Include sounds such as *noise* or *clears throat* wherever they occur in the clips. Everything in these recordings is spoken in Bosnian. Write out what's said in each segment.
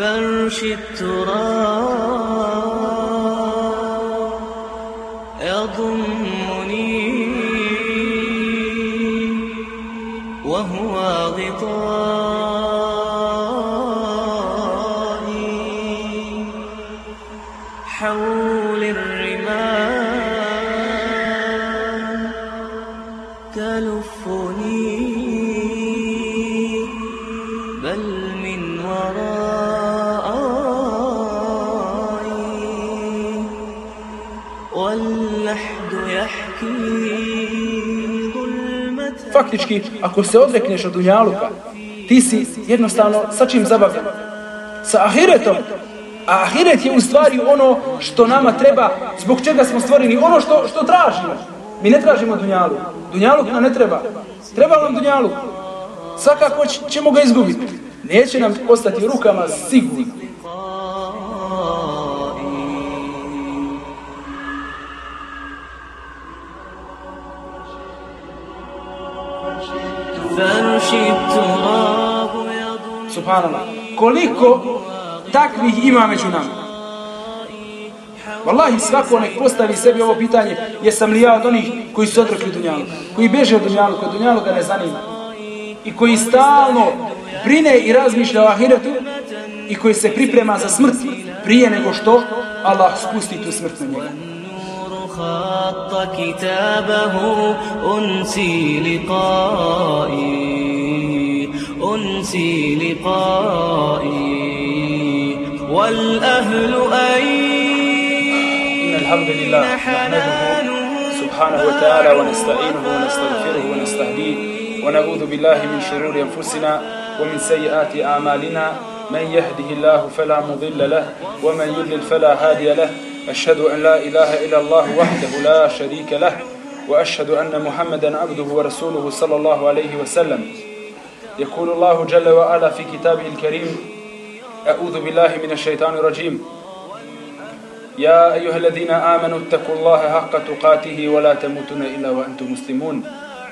فرش التراب. Faktički, ako se odrekneš od dunjaluka, ti si jednostavno sa čim zabavljen? Sa ahiretom. A ahiret je u stvari ono što nama treba, zbog čega smo stvoreni, ono što, što tražimo. Mi ne tražimo dunjalu. Dunjaluk nam ne treba. Treba nam dunjaluk. Svakako ćemo ga izgubiti. Neće nam ostati u rukama sigurno. Subhanallah. Koliko takvih ima među nama? Wallahi svako nek postavi sebi ovo pitanje, jesam li ja od onih koji su odrekli dunjaluka, koji beže od dunjaluka, dunjaluka ne zanima. I koji stalno brine i razmišlja o ahiretu i koji se priprema za smrt prije nego što Allah spusti tu smrt na njega. النور خط كتابه أنسي لقائي أنسي لقائي والأهل أين إن الحمد لله نحمده سبحانه وتعالى ونستعينه ونستغفره ونستهديه ونعوذ بالله من شرور أنفسنا ومن سيئات أعمالنا. من يهده الله فلا مضل له ومن يضلل فلا هادي له. أشهد أن لا إله إلا الله وحده لا شريك له وأشهد أن محمدا عبده ورسوله صلى الله عليه وسلم. يقول الله جل وعلا في كتابه الكريم أعوذ بالله من الشيطان الرجيم. يا أيها الذين آمنوا اتقوا الله حق تقاته ولا تموتن إلا وأنتم مسلمون.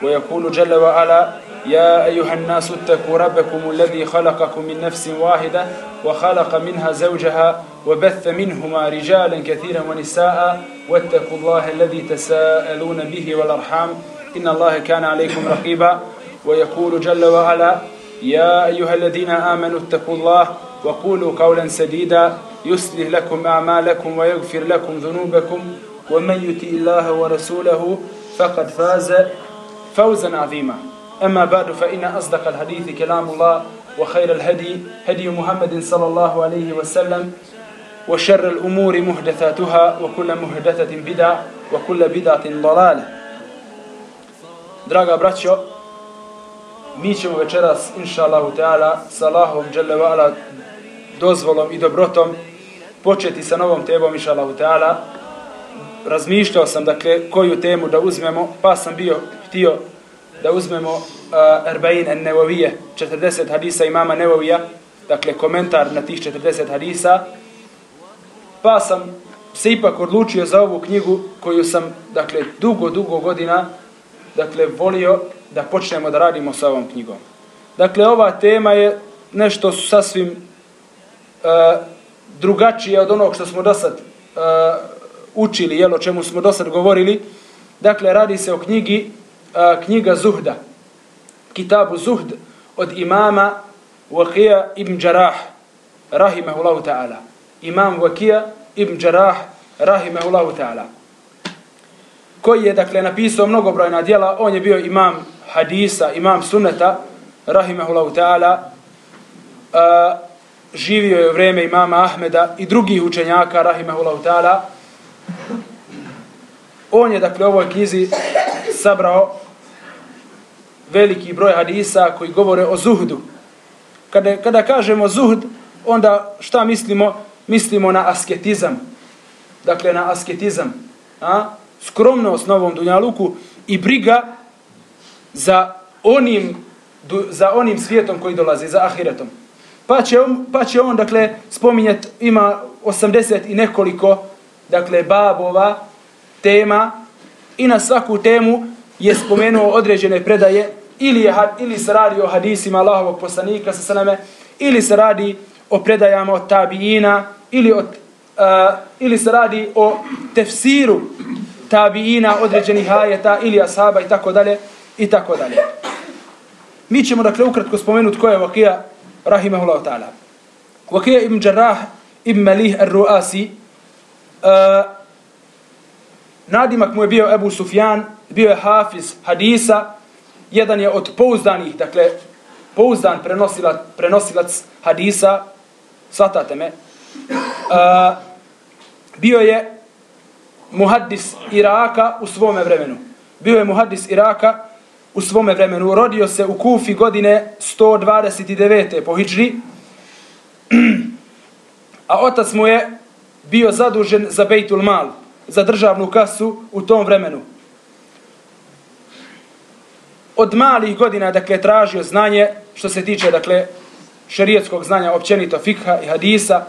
ويقول جل وعلا يا أيها الناس اتقوا ربكم الذي خلقكم من نفس واحدة وخلق منها زوجها وبث منهما رجالا كثيرا ونساء واتقوا الله الذي تساءلون به والأرحام. إن الله كان عليكم رقيبا. ويقول جل وعلا يا أيها الذين آمنوا اتقوا الله وقولوا قولا سديدا. يصلح لكم أعمالكم ويغفر لكم ذنوبكم. ومن يطع الله ورسوله فقد فاز فوزا عظيما. أما بعد فإن أصدق الحديث كلام الله وخير الهدي هدي محمد صلى الله عليه وسلم وشر الأمور محدثاتها وكل محدثة بدعة وكل بدعة ضلالة. Draga braćo, mi ćemo večeras, inša Allahu Teala, sa Allahom, Đelle dozvolom i dobrotom, početi sa novom temom, inša Allahu Teala. Razmišljao sam, dakle, koju temu da uzmemo, pa sam bio htio da uzmemo uh, Erbain en Nevovije, 40 hadisa imama Nevovija, dakle, komentar na tih 40 hadisa, pa sam se ipak odlučio za ovu knjigu koju sam, dakle, dugo, dugo godina, dakle, volio da počnemo da radimo sa ovom knjigom. Dakle, ova tema je nešto sasvim uh, drugačije od onog što smo do sad uh, učili, jel, o čemu smo do sad govorili. Dakle, radi se o knjigi, uh, knjiga Zuhda, kitabu Zuhd od imama Waqija ibn Jarah, rahimahullahu ta'ala. Imam Waqija ibn Jarah, rahimahullahu ta'ala koji je dakle napisao mnogobrojna djela, on je bio imam hadisa, imam sunneta, rahimehullahu ta'ala, uh, živio je u imama Ahmeda i drugih učenjaka, rahimehullahu ta'ala. On je dakle u ovoj knjizi sabrao veliki broj hadisa koji govore o zuhdu. Kada, kada kažemo zuhd, onda šta mislimo? Mislimo na asketizam. Dakle, na asketizam. A? Skromnost na ovom dunjaluku i briga za onim, za onim svijetom koji dolazi, za ahiretom. Pa će on, pa će on dakle, spominjati, ima 80 i nekoliko, dakle, babova, tema, i na svaku temu je spomenuo određene predaje, ili, je, ili se radi o hadisima Allahovog poslanika sa sveme, ili se radi o predajama od tabiina ili, od, uh, ili se radi o tefsiru tabiina određenih ajeta ili ashaba i tako dalje i tako dalje. Mi ćemo dakle ukratko spomenuti ko je Vakija rahimahullahu ta'ala. Vakija ibn Jarrah ibn Malih al-Ruasi uh, eh, nadimak mu je bio Ebu Sufjan, bio je hafiz hadisa, jedan je od pouzdanih, dakle, pouzdan prenosilac, prenosilac hadisa, svatate me, uh, bio je muhaddis Iraka u svome vremenu. Bio je muhaddis Iraka u svome vremenu. Rodio se u Kufi godine 129. po Hidžri, *clears throat* a otac mu je bio zadužen za Bejtul Mal, za državnu kasu u tom vremenu. Od malih godina, dakle, tražio znanje što se tiče, dakle, šerijetskog znanja, općenito fikha i hadisa,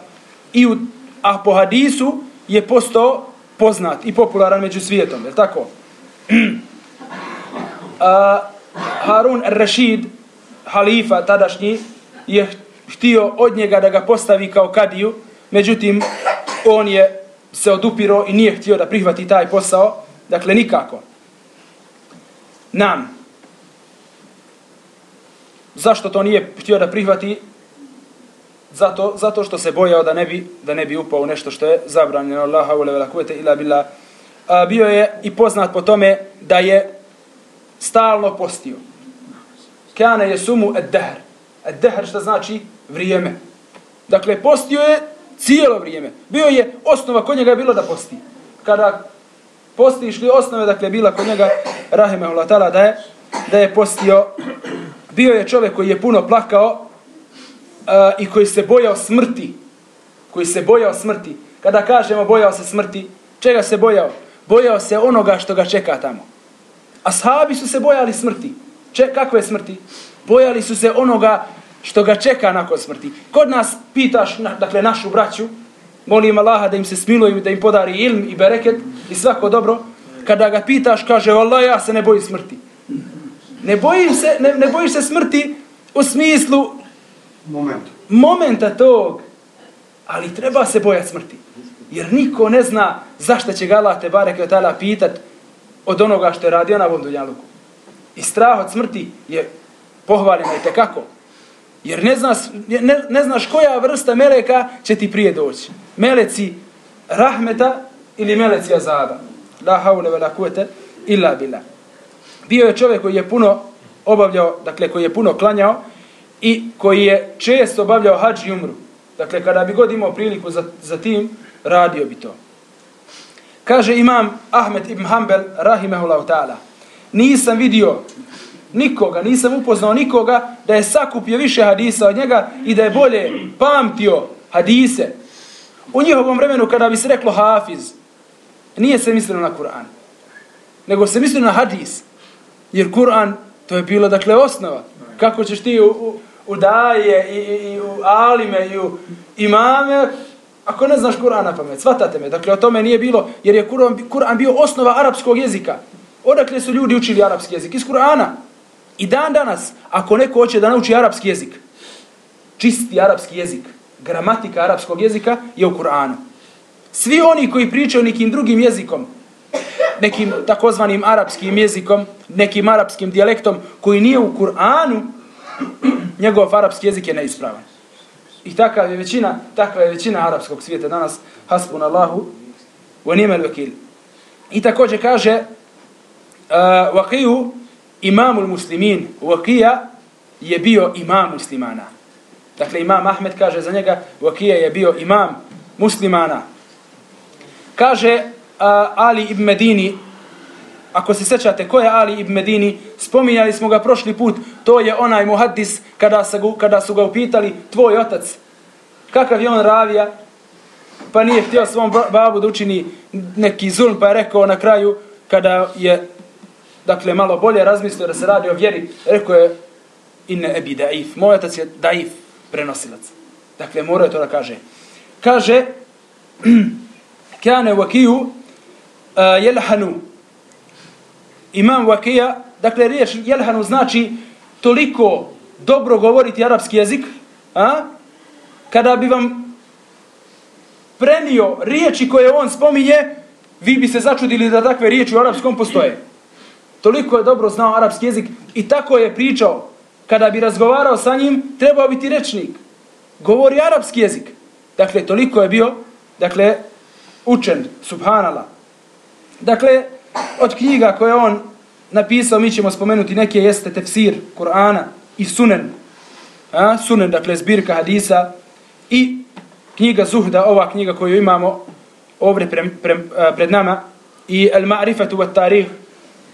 i u, a po hadisu je postao poznat i popularan među svijetom, je tako? *clears throat* a, Harun Rashid, halifa tadašnji, je htio od njega da ga postavi kao kadiju, međutim, on je se odupiro i nije htio da prihvati taj posao, dakle nikako. Nam. Zašto to nije htio da prihvati? Zato, zato što se bojao da ne bi da ne bi upao u nešto što je zabranjeno La wa la kuvvete ila billah. A, bio je i poznat po tome da je stalno postio. Kana yasumu ad-dahr. Ad-dahr što znači vrijeme. Dakle postio je cijelo vrijeme. Bio je osnova kod njega je bilo da posti. Kada postiš li osnove, dakle, bila kod njega, Rahimehullah ta'ala, da je, da je postio, bio je čovjek koji je puno plakao uh, i koji se bojao smrti. Koji se bojao smrti. Kada kažemo bojao se smrti, čega se bojao? Bojao se onoga što ga čeka tamo. Ashabi su se bojali smrti. Če, kakve smrti? Bojali su se onoga što ga čeka nakon smrti. Kod nas pitaš, dakle, našu braću, molim Allaha da im se smiluje, da im podari ilm i bereket i svako dobro, kada ga pitaš, kaže, Allah, ja se ne bojim smrti. Ne bojim se, ne, ne bojiš se smrti u smislu Moment. momenta tog, ali treba se bojati smrti. Jer niko ne zna zašto će ga Allah te bareke od tala pitat od onoga što je radio na Vonduljaluku. I strah od smrti je pohvaljena i tekako. Jer ne znaš, ne, ne znaš koja vrsta meleka će ti prije doći. Meleci rahmeta ili meleci azaba. La haule vela kuvete illa bila. Bio je čovjek koji je puno obavljao, dakle koji je puno klanjao i koji je često obavljao hađ i umru. Dakle, kada bi god imao priliku za, za tim, radio bi to. Kaže imam Ahmed ibn Hanbel, rahimehullahu ta'ala, nisam vidio nikoga, nisam upoznao nikoga da je sakupio više hadisa od njega i da je bolje pamtio hadise. U njihovom vremenu kada bi se reklo hafiz, nije se mislilo na Kur'an, nego se mislilo na hadis. Jer Kur'an, to je bilo dakle osnova. Kako ćeš ti u, u, u daje i, i, i u alime i u imame, ako ne znaš Kur'an na pamet, svatate me. Dakle, o tome nije bilo, jer je Kur'an Kur bio osnova arapskog jezika. Odakle su ljudi učili arapski jezik? Iz Kur'ana. I dan danas, ako neko hoće da nauči arapski jezik, čisti arapski jezik, gramatika arapskog jezika je u Kur'anu. Svi oni koji pričaju nekim drugim jezikom, nekim takozvanim arapskim jezikom, nekim arapskim dijalektom koji nije u Kur'anu, *clears throat* njegov arapski jezik je neispravan. I takva je većina, takva je većina arapskog svijeta danas, hasbun Allahu, wa nimel vakil. I također kaže, uh, Vakiju, imamul muslimin Vakija je bio imam muslimana. Dakle, imam Ahmed kaže za njega, Vakija je bio imam muslimana. Kaže uh, Ali ibn Medini, ako se sećate ko je Ali ibn Medini, spominjali smo ga prošli put, to je onaj muhaddis kada, se, kada su ga upitali, tvoj otac, kakav je on ravija, pa nije htio svom babu da učini neki zulm, pa je rekao na kraju, kada je dakle, malo bolje razmislio da se radi o vjeri, rekao je, inne ebi daif, moj otac je daif prenosilac. Dakle, mora je to da kaže. Kaže, kane vakiju uh, eh, jelhanu. Imam vakija, dakle, riječ jelhanu znači toliko dobro govoriti arapski jezik, a? kada bi vam prenio riječi koje on spominje, vi bi se začudili da takve riječi u arapskom postoje. Toliko je dobro znao arapski jezik i tako je pričao. Kada bi razgovarao sa njim, trebao biti rečnik. Govori arapski jezik. Dakle, toliko je bio, dakle, učen, subhanala. Dakle, od knjiga koje on napisao, mi ćemo spomenuti neke, jeste tefsir Kur'ana i sunen. A, sunen, dakle, zbirka hadisa i knjiga Zuhda, ova knjiga koju imamo ovdje pre, pre, pred nama, i El Ma'rifatu wa Tarih,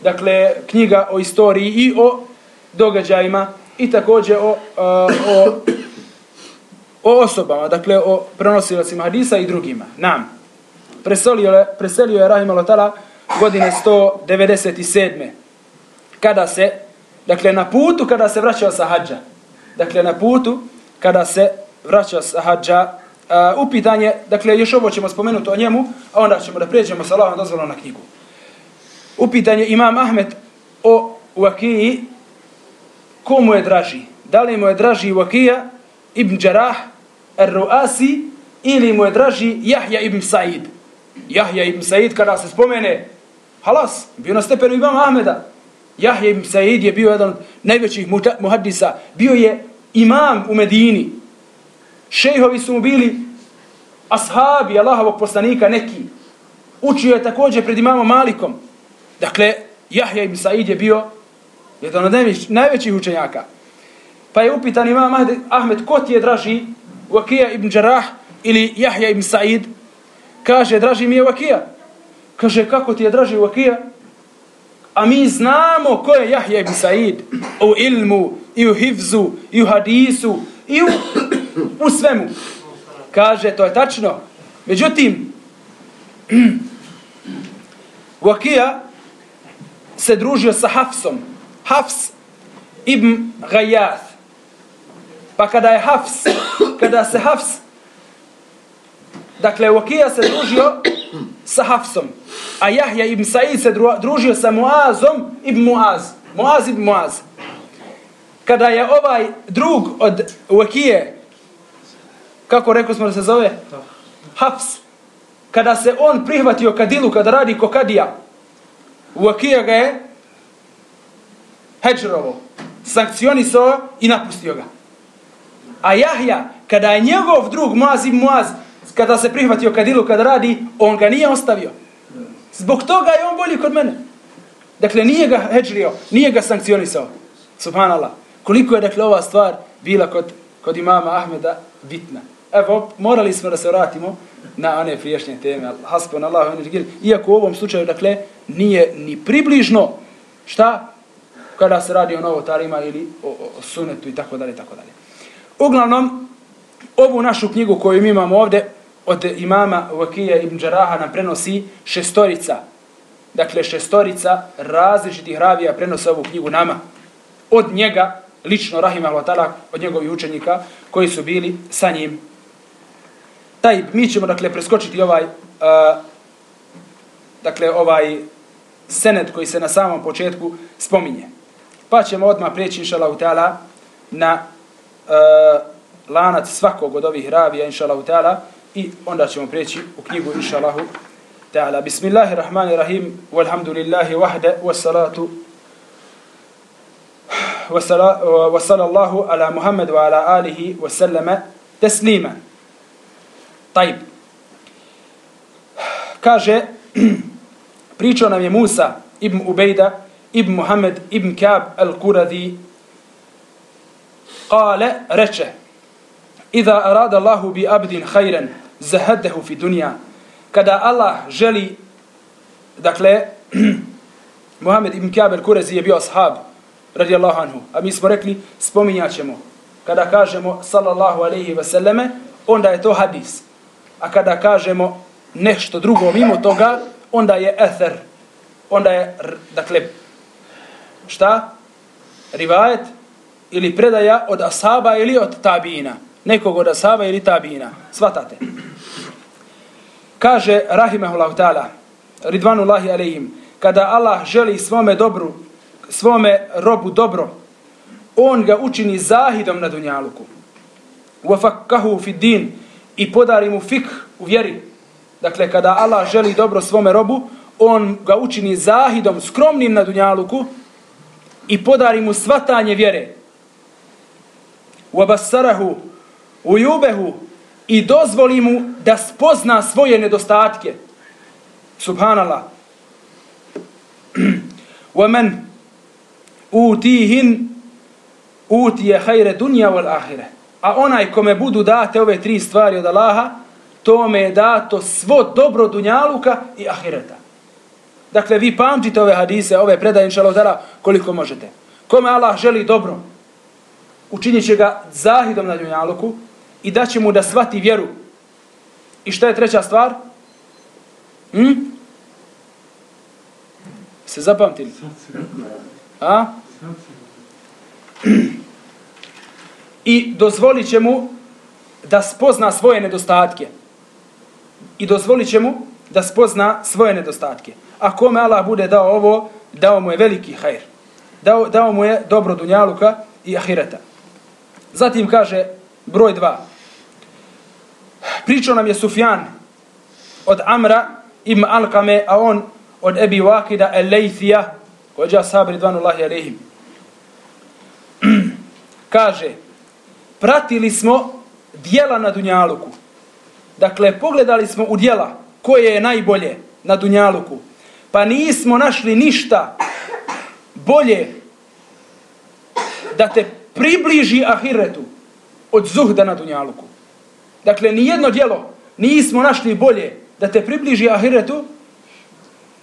dakle, knjiga o istoriji i o događajima i također o, o, o osobama, dakle, o prenosilacima hadisa i drugima. Nam. Preselio je, preselio je Rahim Alotala godine 197. Kada se, dakle, na putu kada se vraćao sa hađa. Dakle, na putu kada se vraćao sa hađa, Uh, upitanje, dakle, još ovo ćemo spomenuti o njemu, a onda ćemo da pređemo sa Allahom dozvolom na knjigu. Upitanje Imam Ahmed o Vakiji, komu je draži? Da li mu je draži Vakija ibn Đarah, Ar-Ruasi, ili mu je draži Jahja ibn Said? Jahja ibn Said, kada se spomene, halas, bio na stepenu Imam Ahmeda. Jahje ibn Said je bio jedan od najvećih muhadisa, bio je imam u Medini, Šejhovi su mu bili ashabi Allahovog poslanika neki. Učio je također pred imamom Malikom. Dakle, Jahja ibn Said je bio jedan od najvećih učenjaka. Pa je upitan imam Ahmed, ko ti je draži, Vakija ibn Đarah ili Jahja ibn Said? Kaže, draži mi je Vakija. Kaže, kako ti je draži Vakija? A mi znamo ko je Jahja ibn Said u ilmu, i u hivzu, i u hadisu, i u u svemu. Kaže, to je tačno. Međutim, *clears throat* Vakija se družio sa Hafsom. Hafs ibn Gajath. Pa kada je Hafs, kada se Hafs, dakle, Wakija se družio sa Hafsom. A Jahja ibn Sa'id se družio sa Muazom ibn Muaz. Muaz ibn Muaz. Kada je ovaj drug od Wakije, kako rekao smo da se zove? Hafs. Kada se on prihvatio kadilu, kada radi ko kadija, ga je heđerovo, sankcionisao i napustio ga. A Jahja, kada je njegov drug Muaz ibn Muaz, kada se prihvatio kadilu, kada radi, on ga nije ostavio. Zbog toga je on bolji kod mene. Dakle, nije ga heđrio, nije ga sankcionisao. Subhanallah. Koliko je, dakle, ova stvar bila kod, kod imama Ahmeda bitna. Evo, morali smo da se vratimo na one priješnje teme. Hasbun Allah, iako u ovom slučaju, dakle, nije ni približno šta kada se radi o novotarima ili o, o sunetu i tako dalje, tako dalje. Uglavnom, ovu našu knjigu koju mi imamo ovde od imama Vakija ibn Đaraha nam prenosi šestorica. Dakle, šestorica različitih ravija prenose ovu knjigu nama. Od njega, lično Rahim al od njegovih učenika, koji su bili sa njim taj, mi ćemo dakle preskočiti ovaj uh, dakle ovaj senet koji se na samom početku spominje. Pa ćemo odmah preći inshallah taala na uh, lanac svakog od ovih ravija inshallah taala i onda ćemo preći u knjigu inshallah taala. Bismillahirrahmanirrahim. Walhamdulillahi wahda wassalatu wa sallallahu ala Muhammad wa ala alihi wa sallama taslima. Tajb. Kaže, pričao nam je Musa ibn Ubejda, ibn Muhammed, ibn Kab kale, reče, Iza arada Allahu bi abdin hajren, zahadehu fi dunja. Kada Allah želi, dakle, *clears throat* Muhammed ibn Kab Kurezi je bio ashab, radijallahu anhu. A mi smo rekli, spominjat ćemo. Kada kažemo, sallallahu alaihi ve selleme, onda je to hadis. A kada kažemo nešto drugo mimo toga, onda je ether. Onda je, dakle, šta? Rivajet ili predaja od asaba ili od tabina nekog od Asaba ili Tabina. Svatate. Kaže Rahimahullah ta'ala, Ridvanullahi alejim, kada Allah želi svome dobru, svome robu dobro, on ga učini zahidom na dunjaluku. Uafakahu fid din i podari mu fik u vjeri. Dakle, kada Allah želi dobro svome robu, on ga učini zahidom, skromnim na dunjaluku i podari mu svatanje vjere. Uabasarahu وَبَسَّرَهُ ujubehu i dozvoli mu da spozna svoje nedostatke. Subhanallah. *clears throat* وَمَنْ utihin utije hajre dunja wal ahire. A onaj kome budu date ove tri stvari od Allaha, tome je dato svo dobro dunjaluka i ahireta. Dakle, vi pamtite ove hadise, ove predaje, inša Allah, koliko možete. Kome Allah želi dobro, učinit će ga zahidom na dunjaluku i da će mu da svati vjeru. I šta je treća stvar? Hm? Se zapamtili? A? I dozvolit će mu da spozna svoje nedostatke. I dozvolit će mu da spozna svoje nedostatke. A kome Allah bude dao ovo, dao mu je veliki hajr. Dao, dao mu je dobro dunjaluka i ahireta. Zatim kaže broj dva. Pričao nam je Sufjan od Amra ibn Alkame, a on od Ebi Wakida el-Lejthija, kođa sabri dvanullahi alehim. *clears throat* kaže, pratili smo dijela na Dunjaluku. Dakle, pogledali smo u dijela koje je najbolje na Dunjaluku. Pa nismo našli ništa bolje da te približi ahiretu od zuhda na Dunjaluku. Dakle, ni jedno djelo nismo našli bolje da te približi ahiretu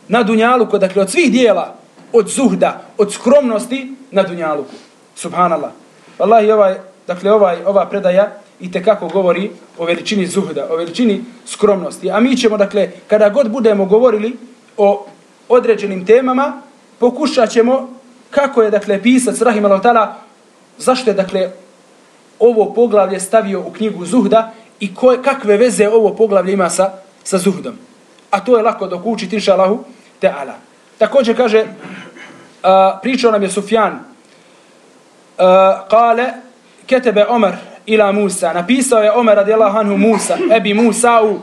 na Dunjaluku. Dakle, od svih dijela, od zuhda, od skromnosti na Dunjaluku. Subhanallah. Wallahi, ovaj, dakle, ovaj, ova predaja i te kako govori o veličini zuhda, o veličini skromnosti. A mi ćemo, dakle, kada god budemo govorili o određenim temama, pokušat ćemo kako je, dakle, pisac Rahim al zašto je, dakle, ovo poglavlje stavio u knjigu Zuhda i koje, kakve veze ovo poglavlje ima sa, sa Zuhdom. A to je lako dok učiti, inša Allahu, Teala. Također kaže, uh, pričao nam je Sufjan, uh, kale, ketebe Omer ila Musa, napisao je Omer radijallahu anhu Musa, ebi Musa u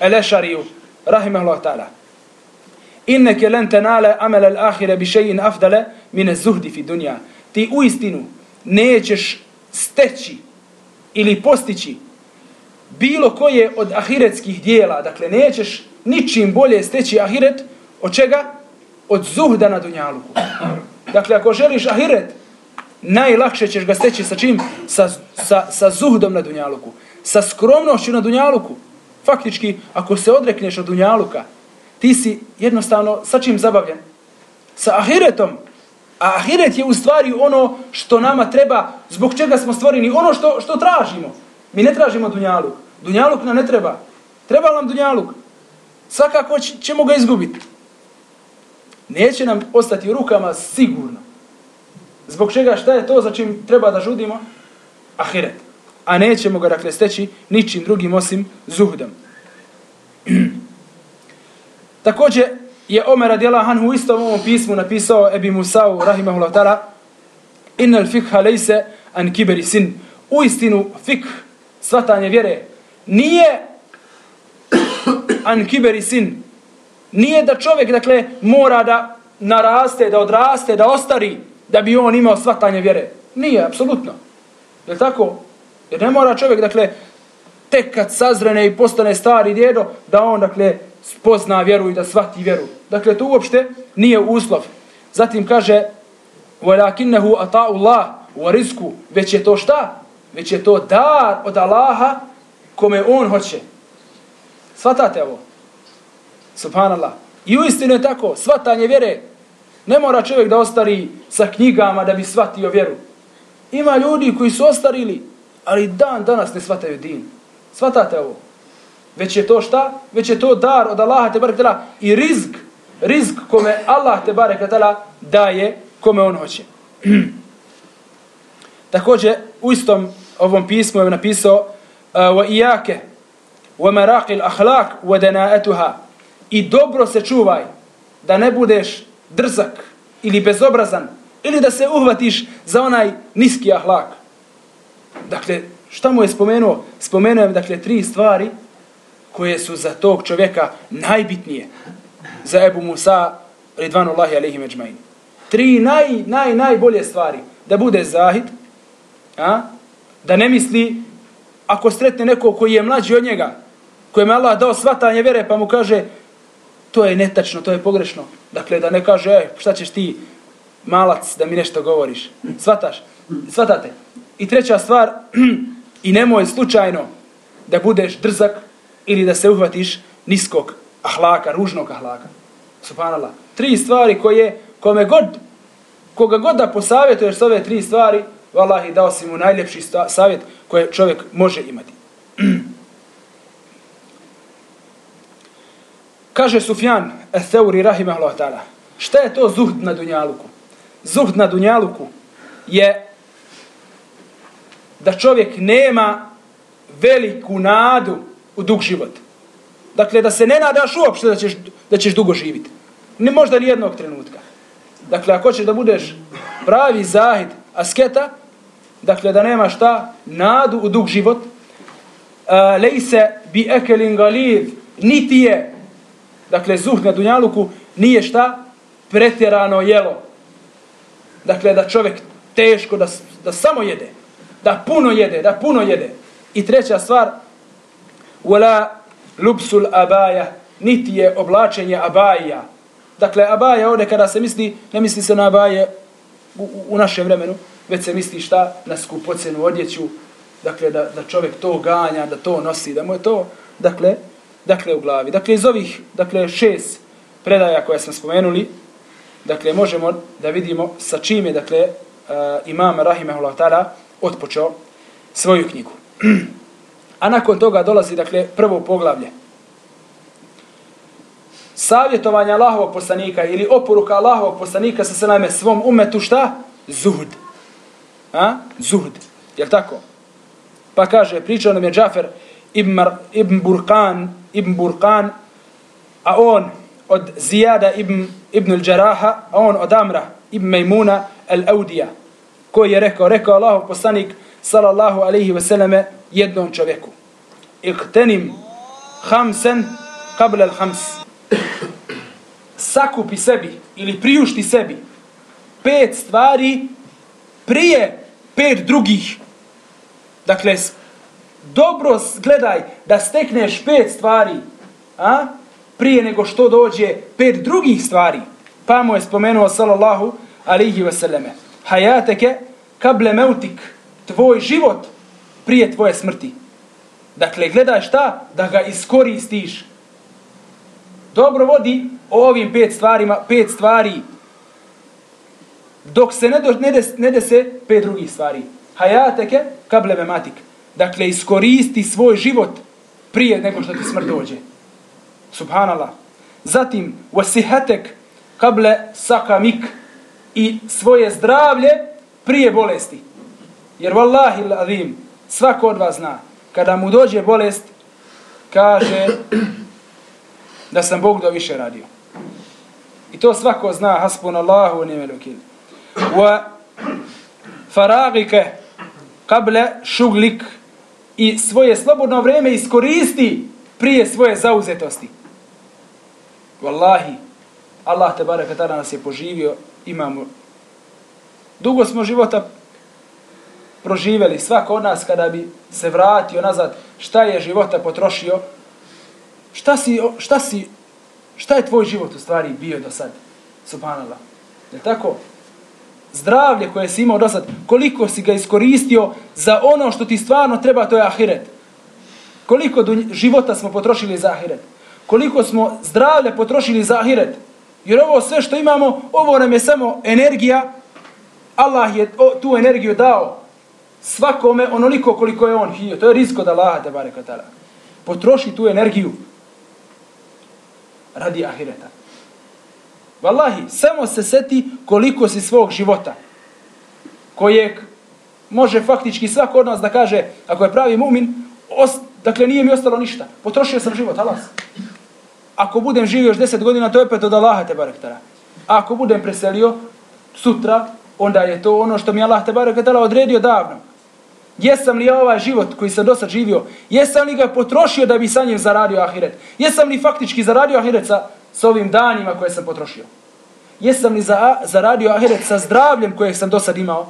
Elešariju, rahimahullah ta'ala. Inneke len tenale amel al ahire bi še'in afdale mine zuhdi fi dunja. Ti u istinu nećeš steći ili postići bilo koje od ahiretskih dijela, dakle nećeš ničim bolje steći ahiret, od čega? Od zuhda na dunjaluku. Dakle, ako želiš ahiret, najlakše ćeš ga steći sa čim? Sa, sa, sa zuhdom na dunjaluku. Sa skromnošću na dunjaluku. Faktički, ako se odrekneš od dunjaluka, ti si jednostavno sa čim zabavljen? Sa ahiretom. A ahiret je u stvari ono što nama treba, zbog čega smo stvoreni, ono što, što tražimo. Mi ne tražimo dunjaluk. Dunjaluk nam ne treba. Treba nam dunjaluk. Svakako ćemo ga izgubiti. Neće nam ostati u rukama sigurno. Zbog čega šta je to za čim treba da žudimo? Ahiret. A nećemo ga dakle steći ničim drugim osim zuhdom. *clears throat* Također je Omer radijallahu anhu u istom ovom pismu napisao Ebi Musa'u rahimahullahu ta'ala Innal fikha lejse an kiberi sin. U istinu fik, svatanje vjere, nije an kiberi sin. Nije da čovjek, dakle, mora da naraste, da odraste, da ostari, da bi on imao svatanje vjere. Nije, apsolutno. Je tako? Jer ne mora čovjek, dakle, tek kad sazrene i postane stari djedo, da on, dakle, spozna vjeru i da svati vjeru. Dakle, to uopšte nije uslov. Zatim kaže, وَلَكِنَّهُ أَتَاءُ اللَّهُ وَرِزْكُ Već je to šta? Već je to dar od Allaha kome on hoće. Svatate ovo? Subhanallah. I u istinu je tako, svatanje vjere. Ne mora čovjek da ostari sa knjigama da bi svatio vjeru. Ima ljudi koji su ostarili, ali dan danas ne svataju din. Svatate ovo? Već je to šta? Već je to dar od Allaha te barek tala i rizk. Rizk kome Allah te barek tala daje kome on hoće. *clears throat* Također u istom ovom pismu je napisao wa iyake wa maraqi akhlaq wa dana'atuha i dobro se čuvaj da ne budeš drzak ili bezobrazan ili da se uhvatiš za onaj niski ahlak. Dakle, Šta mu je spomenuo? Spomenuo je, dakle, tri stvari koje su za tog čovjeka najbitnije. Za Ebu Musa, Ridvanullahi alaihi međmain. Tri naj, naj, najbolje stvari. Da bude zahid, a? da ne misli, ako sretne neko koji je mlađi od njega, kojem je Allah dao svatanje vere, pa mu kaže, to je netačno, to je pogrešno. Dakle, da ne kaže, e, šta ćeš ti, malac, da mi nešto govoriš. Svataš? Svatate? I treća stvar, *clears throat* i nemoj slučajno da budeš drzak ili da se uhvatiš niskog ahlaka, ružnog ahlaka. Subhanallah. Tri stvari koje, kome god, koga god da posavjetuješ s ove tri stvari, vallahi dao si mu najljepši savjet koje čovjek može imati. *clears throat* Kaže Sufjan Etheuri rahimahullah ta'ala, šta je to zuhd na dunjaluku? Zuhd na dunjaluku je da čovjek nema veliku nadu u dug život. Dakle, da se ne nadaš uopšte da ćeš, da ćeš dugo živiti. Ne možda ni jednog trenutka. Dakle, ako ćeš da budeš pravi zahid asketa, dakle, da nema šta, nadu u dug život, uh, lejse bi ekelin galil, niti je, dakle, zuh na dunjaluku, nije šta, pretjerano jelo. Dakle, da čovjek teško, da, da samo jede, da puno jede, da puno jede. I treća stvar, wala lubsul abaja, niti je oblačenje abaja. Dakle, abaja ovdje kada se misli, ne misli se na abaje u, u našem vremenu, već se misli šta na skupocenu odjeću, dakle, da, da čovjek to ganja, da to nosi, da mu je to, dakle, dakle, u glavi. Dakle, iz ovih, dakle, šest predaja koje smo spomenuli, dakle, možemo da vidimo sa čime, dakle, uh, imam Rahimehullah ta'ala otpočeo svoju knjigu. *clears throat* A nakon toga dolazi, dakle, prvo poglavlje. Savjetovanje Allahovog poslanika ili oporuka Allahovog poslanika sa sveme svom umetu šta? Zuhd. A? Zuhd. Jel tako? Pa kaže, pričao nam je Džafer ibn, Mar, ibn Burkan, ibn Burkan, a on od Zijada ibn, ibn al-Đaraha, a on od Amra ibn Mejmuna al-Audija, koji je rekao, rekao Allahov poslanik, sallallahu alaihi ve selleme, jednom čovjeku. Iqtenim hamsen qabla al hams. Sakupi sebi ili priušti sebi pet stvari prije pet drugih. Dakle, dobro gledaj da stekneš pet stvari a? prije nego što dođe pet drugih stvari. Pa mu je spomenuo sallallahu alihi ve selleme. Hayateke kable meutik tvoj život prije tvoje smrti. Dakle, gledaj šta? Da ga iskoristiš. Dobro vodi o ovim pet stvarima, pet stvari. Dok se ne, do, ne, des, ne dese pet drugih stvari. Hayateke kable mematik. Dakle, iskoristi svoj život prije nego što ti smrt dođe. Subhanallah. Zatim, wasihatek kable sakamik i svoje zdravlje prije bolesti. Jer vallahi l'azim, svako od vas zna, kada mu dođe bolest, kaže da sam Bog do više radio. I to svako zna, hasbunallahu ni melukil. Wa faragike kable šuglik i svoje slobodno vreme iskoristi prije svoje zauzetosti. Wallahi, Allah te barek nas je poživio, imamo dugo smo života proživeli, svako od nas kada bi se vratio nazad, šta je života potrošio, šta si, šta si, šta je tvoj život u stvari bio do sad? Subhanallah. Je tako? Zdravlje koje si imao do sad, koliko si ga iskoristio za ono što ti stvarno treba, to je ahiret. Koliko života smo potrošili za ahiret? Koliko smo zdravlje potrošili za ahiret? Jer ovo sve što imamo, ovo nam je samo energija. Allah je tu energiju dao svakome onoliko koliko je on hio. To je risko od Allaha, te bare katala. Potroši tu energiju radi ahireta. Wallahi, samo se seti koliko si svog života, kojeg može faktički svako od nas da kaže, ako je pravi mumin, os, dakle nije mi ostalo ništa. Potrošio sam život, Allah. Ako budem živio još deset godina, to je opet od Allaha, te bare katala. A ako budem preselio, sutra, onda je to ono što mi Allah te bare katala odredio davno. Jesam li ja ovaj život koji sam dosad živio, jesam li ga potrošio da bi sa njim zaradio ahiret? Jesam li faktički zaradio ahiret sa, sa ovim danima koje sam potrošio? Jesam li za, zaradio ahiret sa zdravljem kojeg sam dosad imao?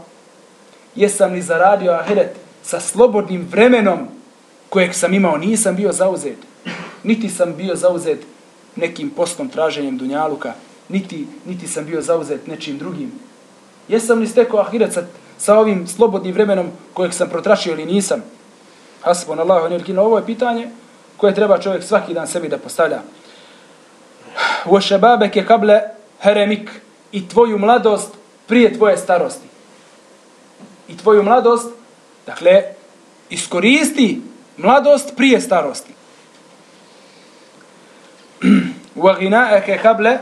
Jesam li zaradio ahiret sa slobodnim vremenom kojeg sam imao? Nisam bio zauzet. Niti sam bio zauzet nekim postom traženjem dunjaluka, niti, niti sam bio zauzet nečim drugim. Jesam li stekao ahiret sa, sa ovim slobodnim vremenom kojeg sam protrašio ili nisam? Hasbun Allahu ne Ovo je pitanje koje treba čovjek svaki dan sebi da postavlja. Wa shababaka qabla haramik i tvoju mladost prije tvoje starosti. I tvoju mladost, dakle, iskoristi mladost prije starosti. *clears throat* Wa ghina'aka qabla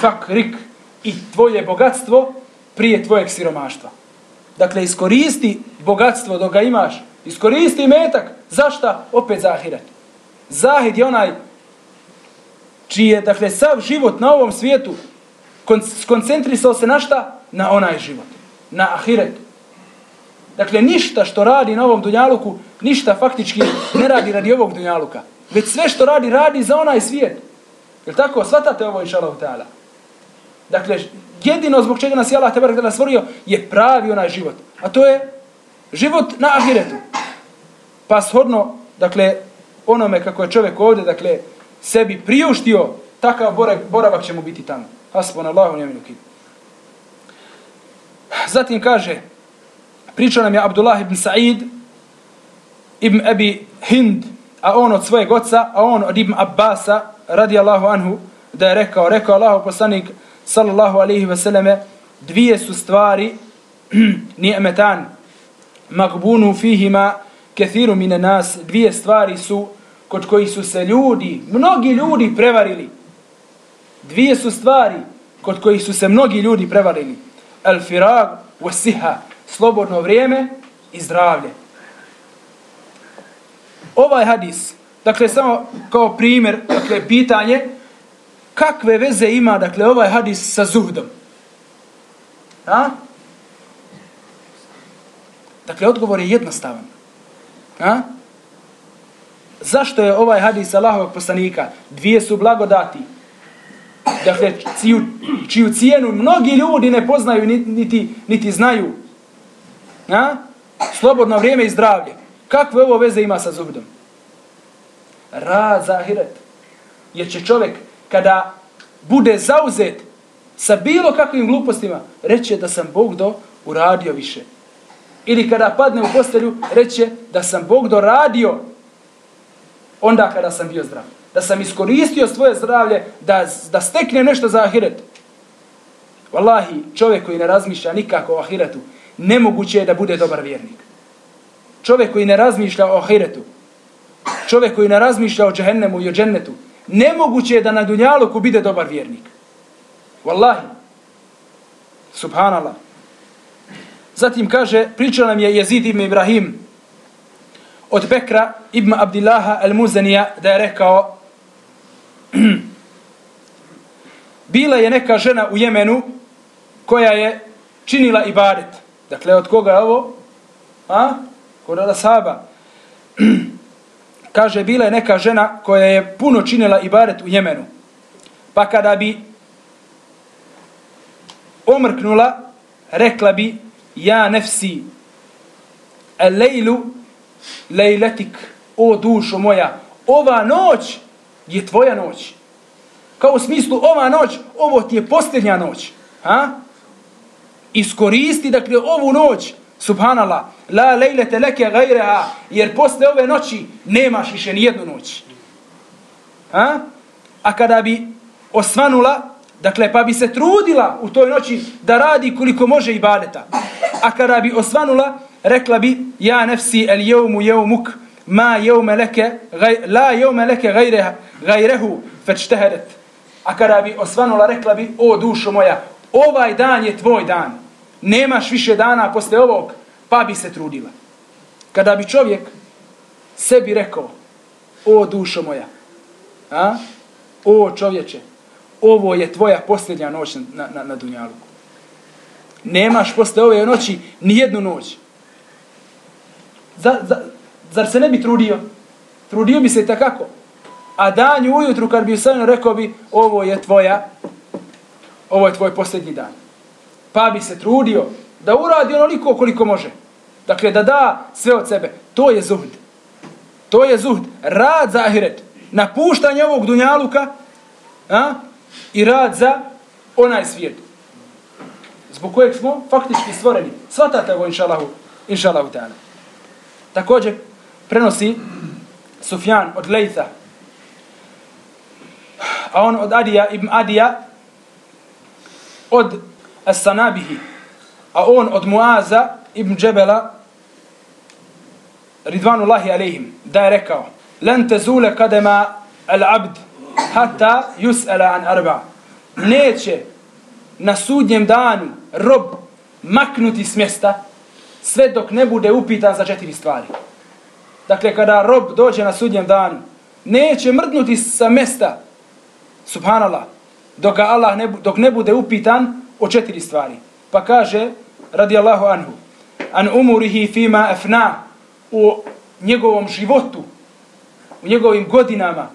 fakrik i tvoje bogatstvo prije tvojeg siromaštva. Dakle, iskoristi bogatstvo dok ga imaš. Iskoristi metak. Zašta? Opet za ahiret. Zahid je onaj čiji je, dakle, sav život na ovom svijetu skoncentrisao se na šta? Na onaj život. Na ahiret. Dakle, ništa što radi na ovom dunjaluku, ništa faktički ne radi radi ovog dunjaluka. Već sve što radi, radi za onaj svijet. Je tako? Svatate ovo, inša Allah, ta'ala. Dakle, jedino zbog čega nas je Allah tebara nas stvorio je pravi onaj život. A to je život na ahiretu. Pa shodno, dakle, onome kako je čovjek ovdje, dakle, sebi priuštio, takav boravak će mu biti tamo. Hasbun Allahu njeminu kidu. Zatim kaže, priča nam je Abdullah ibn Sa'id, ibn Abi Hind, a on od svojeg oca, a on od ibn Abbasa, radi Allahu anhu, da je rekao, rekao Allahu poslanik, sallallahu alaihi ve selleme, dvije su stvari, *clears throat* ni'metan, magbunu fihima, kethiru mine nas, dvije stvari su, kod koji su se ljudi, mnogi ljudi prevarili. Dvije su stvari, kod kojih su se mnogi ljudi prevarili. El firag, siha, slobodno vrijeme i zdravlje. Ovaj hadis, dakle, samo kao primjer, dakle, pitanje, kakve veze ima, dakle, ovaj hadis sa zuhdom? A? Dakle, odgovor je jednostavan. A? Zašto je ovaj hadis Allahovog poslanika? Dvije su blagodati. Dakle, čiju, čiju cijenu mnogi ljudi ne poznaju, niti, niti znaju. A? Slobodno vrijeme i zdravlje. Kakve ovo veze ima sa zubdom? Rad za ahiret. Jer će čovjek kada bude zauzet sa bilo kakvim glupostima, reće da sam Bog do uradio više. Ili kada padne u postelju, reće da sam Bog do radio onda kada sam bio zdrav. Da sam iskoristio svoje zdravlje da, da stekne nešto za ahiret. Wallahi, čovjek koji ne razmišlja nikako o ahiretu, nemoguće je da bude dobar vjernik. Čovjek koji ne razmišlja o ahiretu, čovjek koji ne razmišlja o džehennemu i o džennetu, nemoguće je da na dunjaluku bude dobar vjernik. Wallahi. Subhanallah. Zatim kaže, pričao nam je Jezid ibn Ibrahim od Bekra ibn Abdillaha al-Muzanija da je rekao *clears throat* bila je neka žena u Jemenu koja je činila ibadet. Dakle, od koga je ovo? A? Kod Saba. *clears throat* kaže, bila je neka žena koja je puno činila ibaret u Jemenu. Pa kada bi omrknula, rekla bi, ja nefsi, a lejlu, lejletik, o dušo moja, ova noć je tvoja noć. Kao u smislu, ova noć, ovo ti je posljednja noć. Ha? Iskoristi, dakle, ovu noć, Subhanallah, la lejlete leke gajreha, jer posle ove noći nemaš više ni jednu noć. A? A kada bi osvanula, dakle, pa bi se trudila u toj noći da radi koliko može ibadeta. A kada bi osvanula, rekla bi, ja nefsi el jevmu jevmuk, ma jevme leke, gaj, la jevme leke gajreha, gajrehu, fečtehedet. A kada bi osvanula, rekla bi, o dušo moja, ovaj dan je tvoj dan nemaš više dana posle ovog, pa bi se trudila. Kada bi čovjek sebi rekao, o dušo moja, a? o čovječe, ovo je tvoja posljednja noć na, na, na Dunjaluku. Nemaš posle ove noći ni jednu noć. za, za, zar se ne bi trudio? Trudio bi se takako. A danju ujutru kad bi ustano rekao bi ovo je tvoja, ovo je tvoj posljednji dan. Pa bi se trudio da uradi onoliko koliko može. Dakle, da da sve od sebe. To je zuhd. To je zuhd. Rad za ahiret. Napuštanje ovog dunjaluka a? i rad za onaj svijet. Zbog kojeg smo faktički stvoreni. Svatate ovo, inšalahu, inšalahu ta'ala. Također, prenosi Sufjan od Lejtha, a on od Adija ibn Adija, od As-Sanabihi, a on od Muaza ibn Džebela, Ridvanullahi alejhim, da je rekao, Len tezule kadema al-abd, hata yus'ala an arba. Neće na sudnjem danu rob maknuti s mjesta, sve dok ne bude upitan za četiri stvari. Dakle, kada rob dođe na sudnjem danu, neće mrdnuti sa mjesta, subhanallah, dok, Allah ne, dok ne bude upitan o četiri stvari. Pa kaže, radijallahu anhu, an umurihi fima afna, u njegovom životu, u njegovim godinama,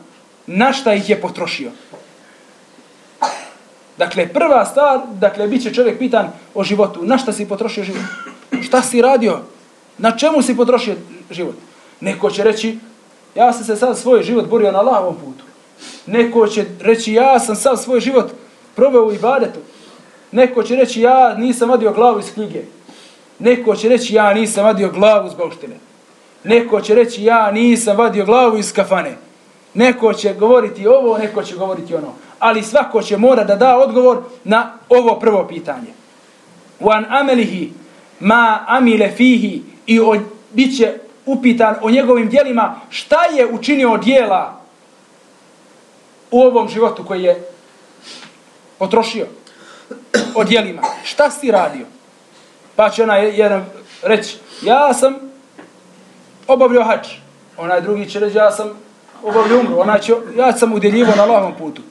na šta ih je potrošio. Dakle, prva stvar, dakle, bit će čovjek pitan o životu. Na šta si potrošio život? Šta si radio? Na čemu si potrošio život? Neko će reći, ja sam se sad svoj život borio na lavom putu. Neko će reći, ja sam sad svoj život proveo u ibadetu. Neko će reći, ja nisam vadio glavu iz knjige. Neko će reći, ja nisam vadio glavu iz bauštine. Neko će reći, ja nisam vadio glavu iz kafane. Neko će govoriti ovo, neko će govoriti ono. Ali svako će mora da da odgovor na ovo prvo pitanje. Wan amelihi ma amile fihi i o, bit će upitan o njegovim dijelima šta je učinio dijela u ovom životu koji je potrošio o dijelima. Šta si radio? Pa će ona jedan reći, ja sam obavljao hač. Onaj drugi će reći, ja sam obavljao umru. Onaj će, ja sam udjeljivo na lahom putu.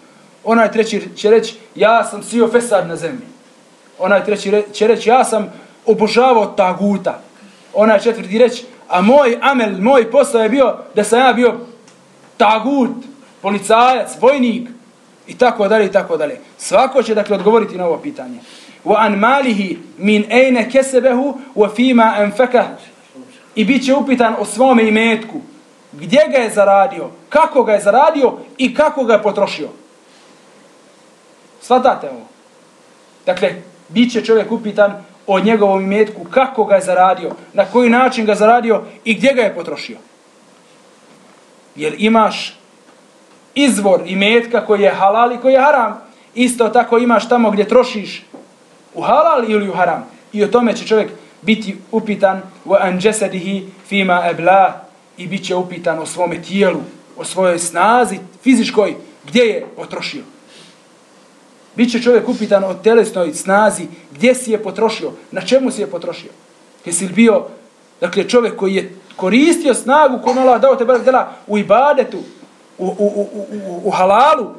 Onaj treći će reći, ja sam sio fesad na zemlji. Onaj treći će reći, ja sam obožavao taguta. Onaj četvrti reći, a moj amel, moj posao je bio da sam ja bio tagut, policajac, vojnik i tako dalje i tako dalje. Svako će dakle odgovoriti na ovo pitanje. Wa an malihi min ayna kasabahu wa fima anfaka i bit će upitan o svome imetku. Gdje ga je zaradio, kako ga je zaradio i kako ga je potrošio. Svatate ovo. Dakle, bit će čovjek upitan o njegovom imetku, kako ga je zaradio, na koji način ga zaradio i gdje ga je potrošio. Jer imaš izvor imetka koji je halal i koji je haram. Isto tako imaš tamo gdje trošiš u halal ili u haram. I o tome će čovjek biti upitan wa an jasadihi fima abla i bit će upitan o svome tijelu, o svojoj snazi fizičkoj gdje je potrošio. Biće čovjek upitan o telesnoj snazi, gdje si je potrošio, na čemu si je potrošio. Jesi li bio, dakle, čovjek koji je koristio snagu koju Allah dao te barak dela u ibadetu, u, u, u, u, u halalu,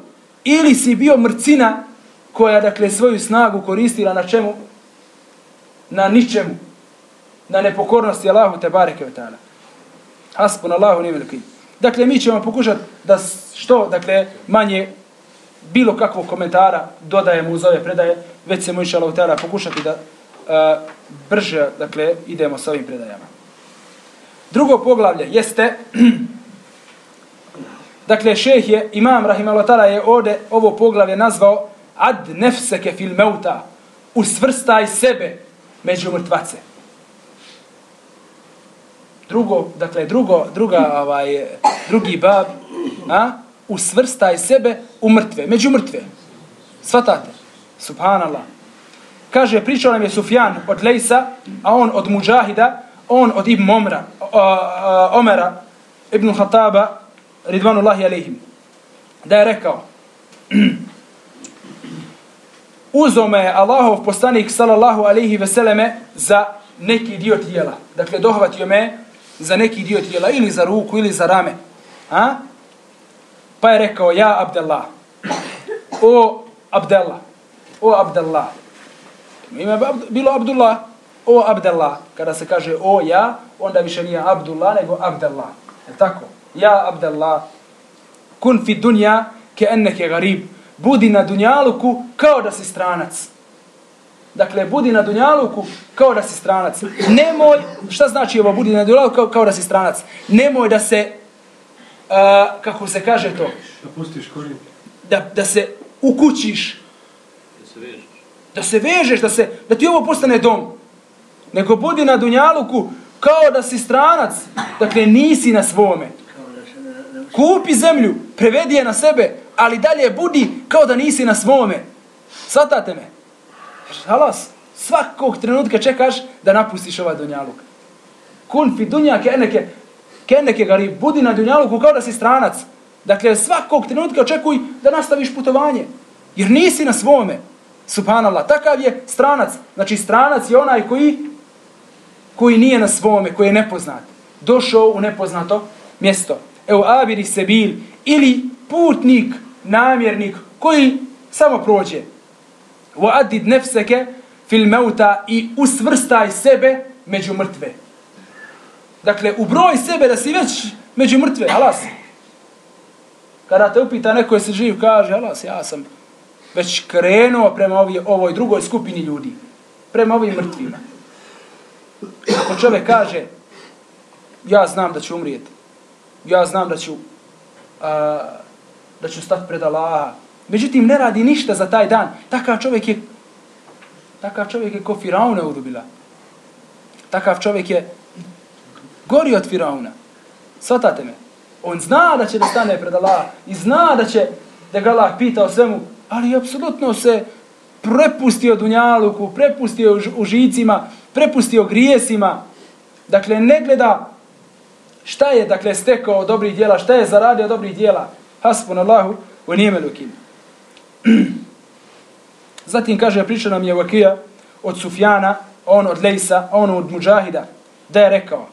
ili si bio mrcina koja, dakle, svoju snagu koristila na čemu? Na ničemu. Na nepokornosti Allahu te bareke ve ta'ala. Hasbun Allahu nivel Dakle, mi ćemo pokušati da što, dakle, manje bilo kakvog komentara dodajemo uz ove predaje, već ćemo inshallah Allah pokušati da uh, brže dakle, idemo sa ovim predajama. Drugo poglavlje jeste, *clears throat* dakle, šeh je, imam Rahim je ovde ovo poglavlje nazvao ad nefseke fil meuta, usvrstaj sebe među mrtvace. Drugo, dakle, drugo, druga, ovaj, drugi bab, a, usvrstaj sebe u mrtve, među mrtve. Svatate? Subhanallah. Kaže, pričao nam je Sufjan od Lejsa, a on od Mujahida, on od Ibn Omra, o, o, Omera, Ibn Hataba, Ridvanullahi alaihim. Da je rekao, *clears throat* uzo me Allahov postanik, sallallahu alaihi veseleme, za neki dio tijela. Dakle, dohvatio me za neki dio tijela, ili za ruku, ili za rame. A? Pa je rekao, ja Abdallah, o Abdallah, o Abdallah. Ime bilo Abdullah, o Abdallah. Kada se kaže o ja, onda više nije Abdullah, nego Abdallah. Je tako? Ja Abdallah, kun fi dunja ke enneke garib. Budi na dunjaluku kao da si stranac. Dakle, budi na dunjaluku kao da si stranac. Nemoj, šta znači ovo, budi na dunjaluku kao, kao da si stranac? Nemoj da se, uh, kako se kaže to? Da pustiš korijen. Da, da se ukućiš. Da se vežeš, da, se, da ti ovo postane dom. Nego budi na dunjaluku kao da si stranac. Dakle, nisi na svome. Kupi zemlju, prevedi je na sebe, ali dalje budi kao da nisi na svome. Svatate me? Halas, svakog trenutka čekaš da napustiš ovaj dunjaluk. Kun fi dunja keneke, keneke gari, budi na dunjaluku kao da si stranac. Dakle, svakog trenutka očekuj da nastaviš putovanje. Jer nisi na svome. Subhanallah, takav je stranac. Znači, stranac je onaj koji koji nije na svome, koji je nepoznat. Došao u nepoznato mjesto. Evo abiri sebil ili putnik, namjernik koji samo prođe. Wa adid nefseke fil mauta i usvrstaj sebe među mrtve. Dakle, ubroj sebe da si već među mrtve, halas. Kada te upita neko je se živ, kaže, halas, ja sam već krenuo prema ovoj, ovoj drugoj skupini ljudi. Prema ovim mrtvima. Ako čovjek kaže, ja znam da ću umrijeti ja znam da ću, a, da ću stati pred Allaha, međutim ne radi ništa za taj dan, takav čovjek je, takav čovjek je ko Firauna udubila. Takav čovjek je gori od Firauna. Svatate me. On zna da će da stane pred Allaha i zna da će da ga Allah pita o svemu, ali apsolutno se prepustio Dunjaluku, prepustio užicima, žicima, prepustio grijesima. Dakle, ne gleda šta je dakle stekao dobrih dijela, šta je zaradio dobrih dijela. Hasbun Allahu wa ni'mal wakeel. *clears throat* Zatim kaže priča nam je Vakija od Sufjana, on od Lejsa, on od Mujahida, da je rekao.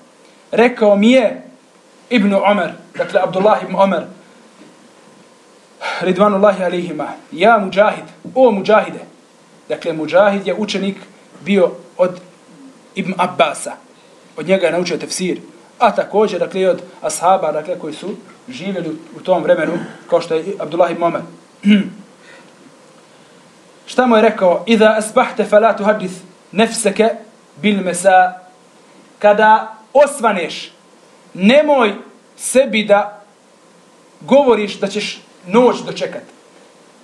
Rekao mi je Ibn Omer, dakle Abdullah ibn Omer, Ridvanullahi alihima, ja Mujahid, o Mujahide. Dakle, Mujahid je učenik bio od Ibn Abbasa. Od njega je naučio tefsir. A također, dakle, od ashaba, dakle, koji su živjeli u tom vremenu, kao što je Abdullah ibn Omer. *clears throat* Šta mu je rekao? Iza asbahte falatu hadith nefseke bil mesa. Kada osvaneš, nemoj sebi da govoriš da ćeš noć dočekati.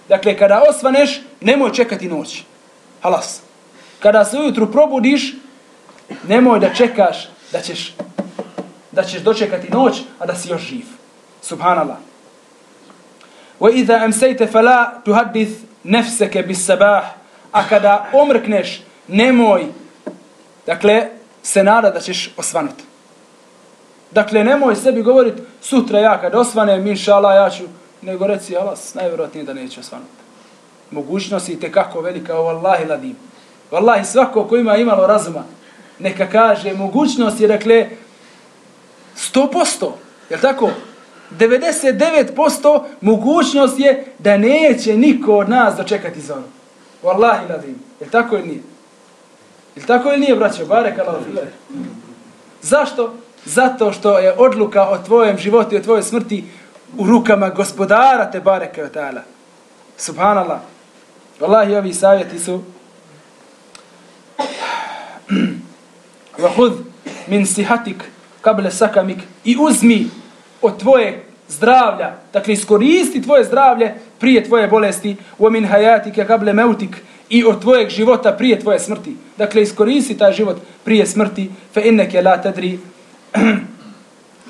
Dakle, kada osvaneš, nemoj čekati noć. Halas. Kada se ujutru probudiš, nemoj da čekaš da ćeš da ćeš dočekati noć, a da si još živ. Subhanallah. Wa idha فَلَا fala tuhaddith nafsaka bis sabah. A kada omrkneš, nemoj dakle se nada da ćeš osvanuti. Dakle, nemoj sebi govorit, sutra ja kad osvanem, inša ja ću, nego reci, alas, najvjerojatnije da neće osvanuti. Mogućnost je tekako velika, o Allahi ladim. Wallahi, svako ko ima imalo razuma, neka kaže, mogućnost je, dakle, 100%, je tako? 99% mogućnost je da neće niko od nas dočekati zoru. Wallahi ladim. Je tako ili nije? Je tako ili nije, braćo? Barek Allah. Zašto? Zato što je odluka o tvojem životu i o tvojoj smrti u rukama gospodara te bareke od ta'ala. Subhanallah. Wallahi, ovi savjeti su *clears throat* Vahud min sihatik kable sakamik i uzmi od tvoje zdravlja, dakle iskoristi tvoje zdravlje prije tvoje bolesti, u min hayatika kable mautik i od tvojeg života prije tvoje smrti. Dakle, iskoristi taj život prije smrti, fe inneke la tadri *clears throat*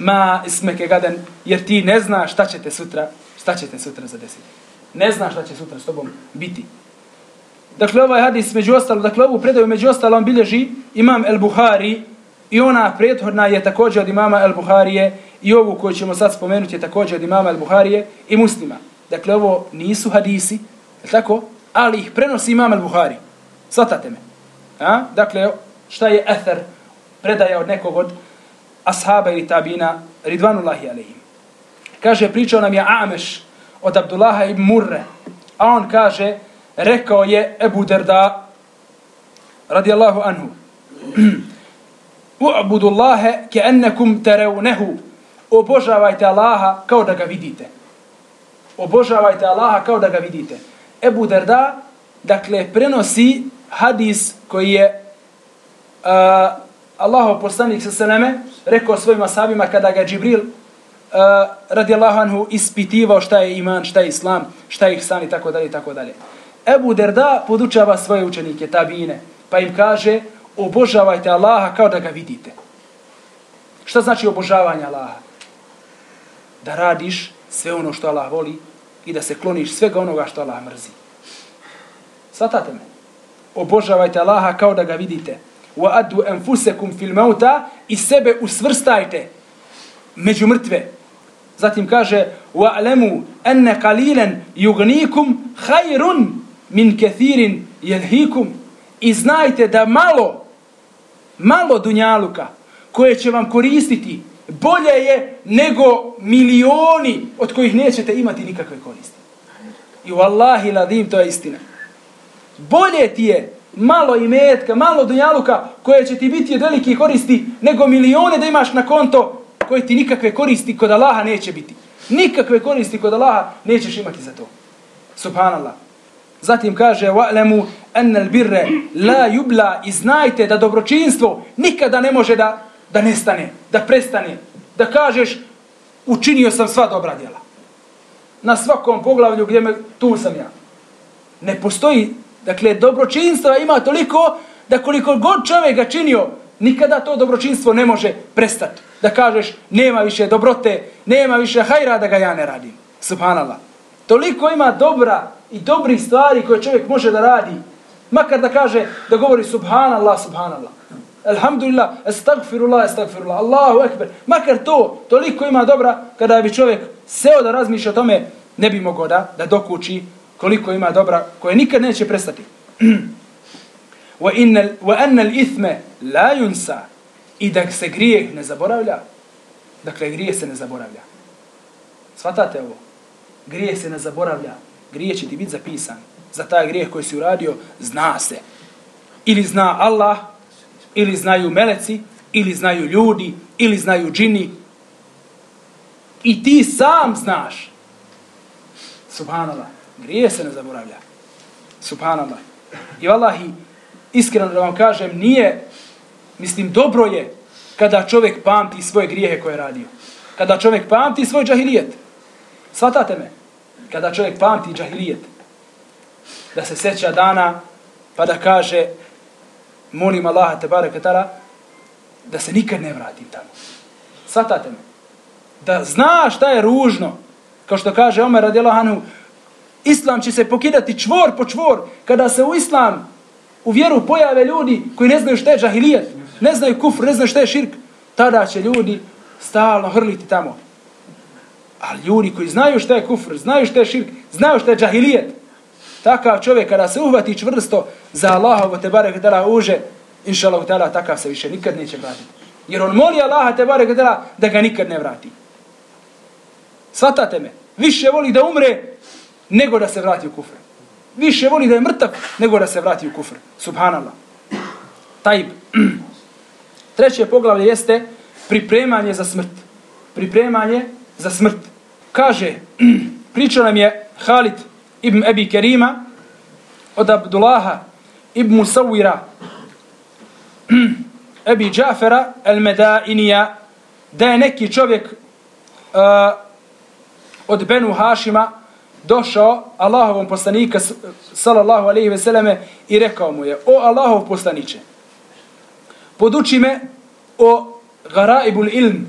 ma ismeke gaden, jer ti ne znaš šta će te sutra, šta će te sutra zadesiti. Ne znaš šta će sutra s tobom biti. Dakle, ovaj hadis među ostalo, dakle, ovu predaju među ostalom bilježi imam El Buhari i ona prethodna je također od imama Al-Buharije i ovu koju ćemo sad spomenuti je također od imama Al-Buharije i muslima. Dakle, ovo nisu hadisi, tako? Ali ih prenosi imam Al-Buhari. Svatate me. A? Dakle, šta je ether predaja od nekog od ashaba ili tabina Ridvanullahi alaihim. Kaže, pričao nam je Ameš od Abdullaha ibn Murre, a on kaže, rekao je Ebu Derda radijallahu anhu *clears throat* u'budu Allahe ke ennekum tereunehu. Obožavajte Allaha kao da ga vidite. Obožavajte Allaha kao da ga vidite. Ebu Derda, dakle, prenosi hadis koji je uh, Allahov poslanik sa seleme rekao svojim ashabima kada ga Džibril uh, radijallahu anhu ispitivao šta je iman, šta je islam, šta je ihsan i tako dalje i tako dalje. Ebu Derda podučava svoje učenike, tabine, pa im kaže obožavajte Allaha kao da ga vidite. Šta znači obožavanje Allaha? Da radiš sve ono što Allah voli i da se kloniš svega onoga što Allah mrzi. Svatate me. Obožavajte Allaha kao da ga vidite. Wa adu enfusekum fil mauta i sebe usvrstajte među mrtve. Zatim kaže wa alemu enne qalilan yugnikum khairun min kathirin yalhikum i znajte da malo malo dunjaluka koje će vam koristiti bolje je nego milioni od kojih nećete imati nikakve koristi. I wallahi ladim to je istina. Bolje ti je malo imetka, malo dunjaluka koje će ti biti od velike koristi nego milione da imaš na konto koje ti nikakve koristi kod Allaha neće biti. Nikakve koristi kod Allaha nećeš imati za to. Subhanallah. Zatim kaže wa'lamu anna al-birra la yubla znajte da dobročinstvo nikada ne može da da nestane, da prestane, da kažeš učinio sam sva dobra djela. Na svakom poglavlju gdje me tu sam ja. Ne postoji, dakle, dobročinstva ima toliko da koliko god čovjek ga činio, nikada to dobročinstvo ne može prestati. Da kažeš, nema više dobrote, nema više hajra da ga ja ne radim. Subhanallah. Toliko ima dobra i dobrih stvari koje čovjek može da radi. Makar da kaže, da govori subhanallah, subhanallah. Alhamdulillah, estagfirullah, estagfirullah, Allahu ekber. Makar to, toliko ima dobra, kada bi čovjek seo da razmišlja o tome, ne bi mogao da, da dokući koliko ima dobra, koje nikad neće prestati. *clears throat* wa innal wa anna al-ithma la yunsa i da se grijeh ne zaboravlja dakle grijeh se ne zaboravlja svatate ovo grijeh se ne zaboravlja grije će ti biti zapisan. Za taj grijeh koji si uradio zna se. Ili zna Allah ili znaju meleci ili znaju ljudi ili znaju džini. I ti sam znaš. Subhanallah. Grije se ne zaboravlja. Subhanallah. I vallahi iskreno da vam kažem, nije, mislim, dobro je kada čovjek pamti svoje grijehe koje je radio. Kada čovjek pamti svoj džahilijet. Svatate me? Kada čovjek pamti džahilijet. Da se seća dana pa da kaže molim Allaha te barekatara da se nikad ne vratim tamo. Svatate me? Da zna šta je ružno. Kao što kaže Omer radijelahu anhu, Islam će se pokidati čvor po čvor kada se u Islam u vjeru pojave ljudi koji ne znaju šta je džahilijet, ne znaju kufr, ne znaju šta je širk, tada će ljudi stalno hrliti tamo. Ali ljudi koji znaju šta je kufr, znaju šta je širk, znaju šta je džahilijet, takav čovjek kada se uhvati čvrsto za Allahovo te barek dala uže, inša Allah, tada, takav se više nikad neće vratiti. Jer on moli Allaha te barek dala da ga nikad ne vrati. Svatate me, više voli da umre nego da se vrati u kufr više voli da je mrtav nego da se vrati u kufr. Subhanallah. Tajib. *clears throat* Treće poglavlje jeste pripremanje za smrt. Pripremanje za smrt. Kaže, *clears throat* pričao nam je Halid ibn Ebi Kerima od Abdullaha ibn Musawira Ebi *clears throat* Džafera el Medainija da je neki čovjek uh, od Benu Hašima došao Allahovom poslanika sallallahu alejhi ve selleme i rekao mu je o Allahov poslanice poduči me o garaibul ilm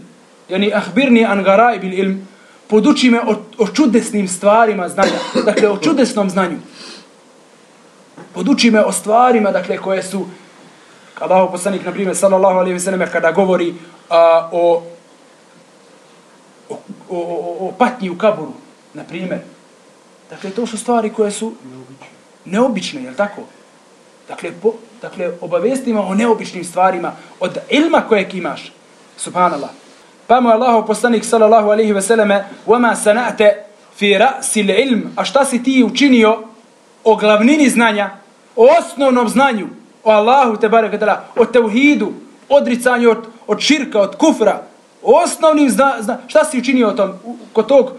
yani akhbirni an garaibil ilm poduči me o, o čudesnim stvarima znanja dakle o čudesnom znanju poduči me o stvarima dakle koje su Allahov poslanik na primjer sallallahu alejhi ve selleme kada govori a, o, o, o, o, patnji u kaburu na primjer Dakle, to su stvari koje su neobične, je li tako? Dakle, po, dakle, obavestimo o neobičnim stvarima od ilma kojeg imaš. Subhanallah. Pa mu je Allah poslanik sallallahu alaihi ve selleme Vama sanate fi rasil ilm. A šta si ti učinio o glavnini znanja, o osnovnom znanju, o Allahu te barek etala, o tevhidu, odricanju od, od širka, od kufra, o osnovnim zna, zna, šta si učinio o tom, kod tog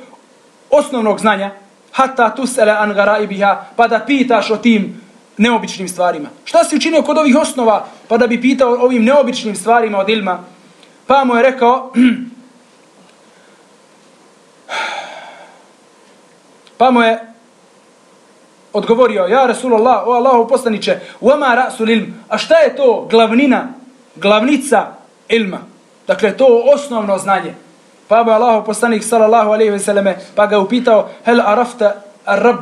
osnovnog znanja, hatta tusele an garaibiha, pa da pitaš o tim neobičnim stvarima. Šta si učinio kod ovih osnova, pa da bi pitao o ovim neobičnim stvarima od ilma, Pa mu je rekao, *clears throat* pa mu je odgovorio, ja Rasulullah, o Allahu poslaniće, uama rasul ilm, a šta je to glavnina, glavnica ilma? Dakle, to osnovno znanje. Pa mu je Allahu poslanik, sallallahu alaihi ve selleme, pa ga upitao, hel arafta ar-rab,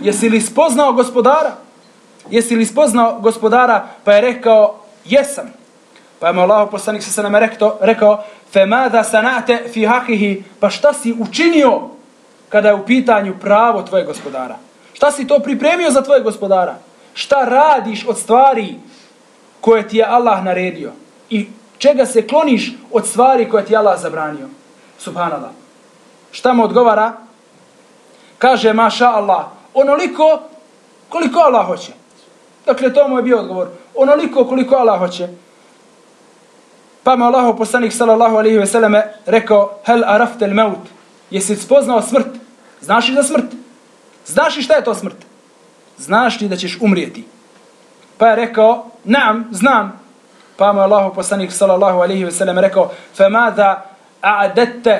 jesi li spoznao gospodara? Jesi li spoznao gospodara? Pa je rekao, jesam. Pa je mu Allah poslanik sa nama rekto, rekao femada sanate fi hakihi, pa šta si učinio kada je u pitanju pravo tvoje gospodara? Šta si to pripremio za tvoje gospodara? Šta radiš od stvari koje ti je Allah naredio? I čega se kloniš od stvari koje ti je Allah zabranio? Subhanallah. Šta mu odgovara? Kaže, maša Allah, onoliko koliko Allah hoće. Dakle, to mu je bio odgovor. Onoliko koliko Allah hoće. Pa mu Allahu poslanik sallallahu alejhi ve selleme rekao: "Hel arafta al-maut?" Jesi spoznao smrt? Znaš li za smrt? Znaš li šta je to smrt? Znaš li da ćeš umrijeti? Pa je rekao: "Naam, znam." Pa mu Allahu poslanik sallallahu alejhi ve selleme rekao: "Fa madha a'adatta?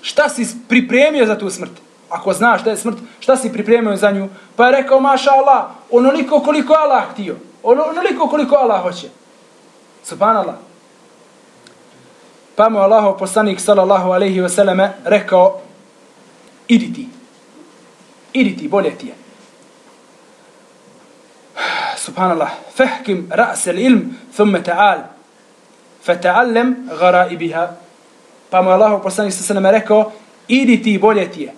Šta si pripremio za tu smrt? Ako znaš da je smrt, šta si pripremio za nju? Pa je rekao: "Maša Allah, onoliko koliko Allah htio. Ono, onoliko koliko Allah hoće." Subhanallah. Pa mu Allahu poslanik sallallahu alejhi ve selleme rekao idi ti. Idi ti, bolje ti je. Subhanallah. Fahkim ra's al-ilm thumma ta'al. Fata'allam ghara'ibaha. Pa mu Allahu poslanik sallallahu alejhi ve rekao idi ti, bolje ti je.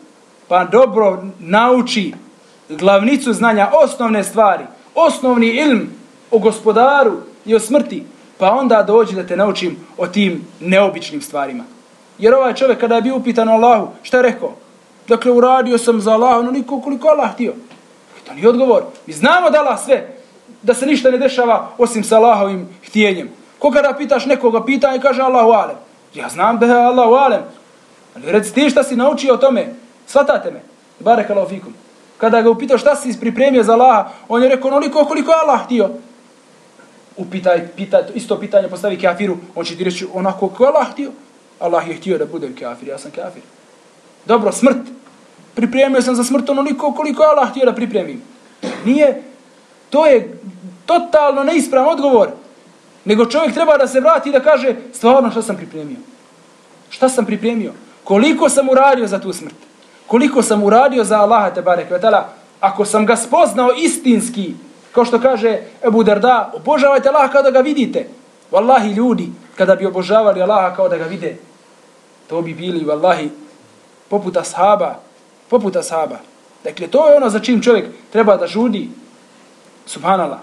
Pa dobro nauči glavnicu znanja, osnovne stvari, osnovni ilm o gospodaru i o smrti, pa onda dođi da te naučim o tim neobičnim stvarima. Jer ovaj čovjek kada je bio upitan o Allahu, šta je rekao? Dakle, uradio sam za Allah, no niko koliko Allah htio. To nije odgovor. Mi znamo da Allah sve, da se ništa ne dešava osim sa Allahovim htjenjem. Ko kada pitaš nekoga pitanje, kaže Allahu alem. Ja znam da je Allahu alem. Ali reci ti šta si naučio o tome. Svatate me. Barek Allah fikum. Kada ga upitao šta si pripremio za Allaha, on je rekao onoliko koliko je Allah htio upitaj, pitaj, isto pitanje postavi kafiru, on će ti reći onako kako Allah htio. Allah je htio da budem kafir, ja sam kafir. Dobro, smrt. Pripremio sam za smrt onoliko koliko je Allah htio da pripremim. Nije, to je totalno neispravan odgovor. Nego čovjek treba da se vrati i da kaže stvarno šta sam pripremio. Šta sam pripremio? Koliko sam uradio za tu smrt? Koliko sam uradio za Allaha te barek vetala? Ako sam ga spoznao istinski, kao što kaže Ebu Darda, obožavajte Allaha kao da ga vidite. Wallahi ljudi, kada bi obožavali Allaha kao da ga vide, to bi bili, wallahi, poput ashaba, poput ashaba. Dakle, to je ono za čim čovjek treba da žudi. Subhanallah.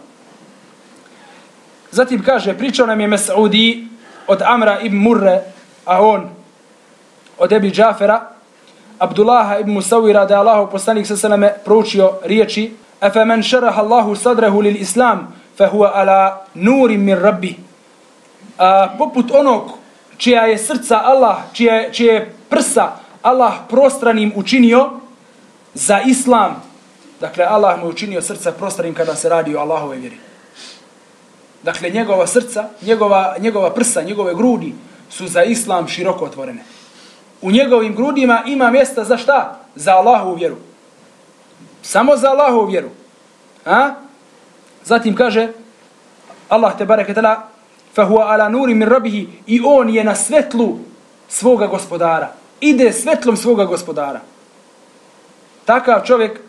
Zatim kaže, pričao nam je Mes'udi od Amra ibn Murre, a on od Ebi Džafera, Abdullaha ibn Musawira, da je Allah poslanik sa sveme proučio riječi, Efe men šeraha Allahu sadrehu lil islam, fe huwa ala nurim min rabbi. A, poput onog čija je srca Allah, čije, čije prsa Allah prostranim učinio za islam. Dakle, Allah mu je učinio srca prostranim kada se radi o Allahove vjeri. Dakle, njegova srca, njegova, njegova prsa, njegove grudi su za islam široko otvorene. U njegovim grudima ima mjesta za šta? Za Allahovu vjeru. Samo za Allahovu vjeru. A? Zatim kaže Allah te bareke tala fahuwa ala nuri min rabihi i on je na svetlu svoga gospodara. Ide svetlom svoga gospodara. Takav čovjek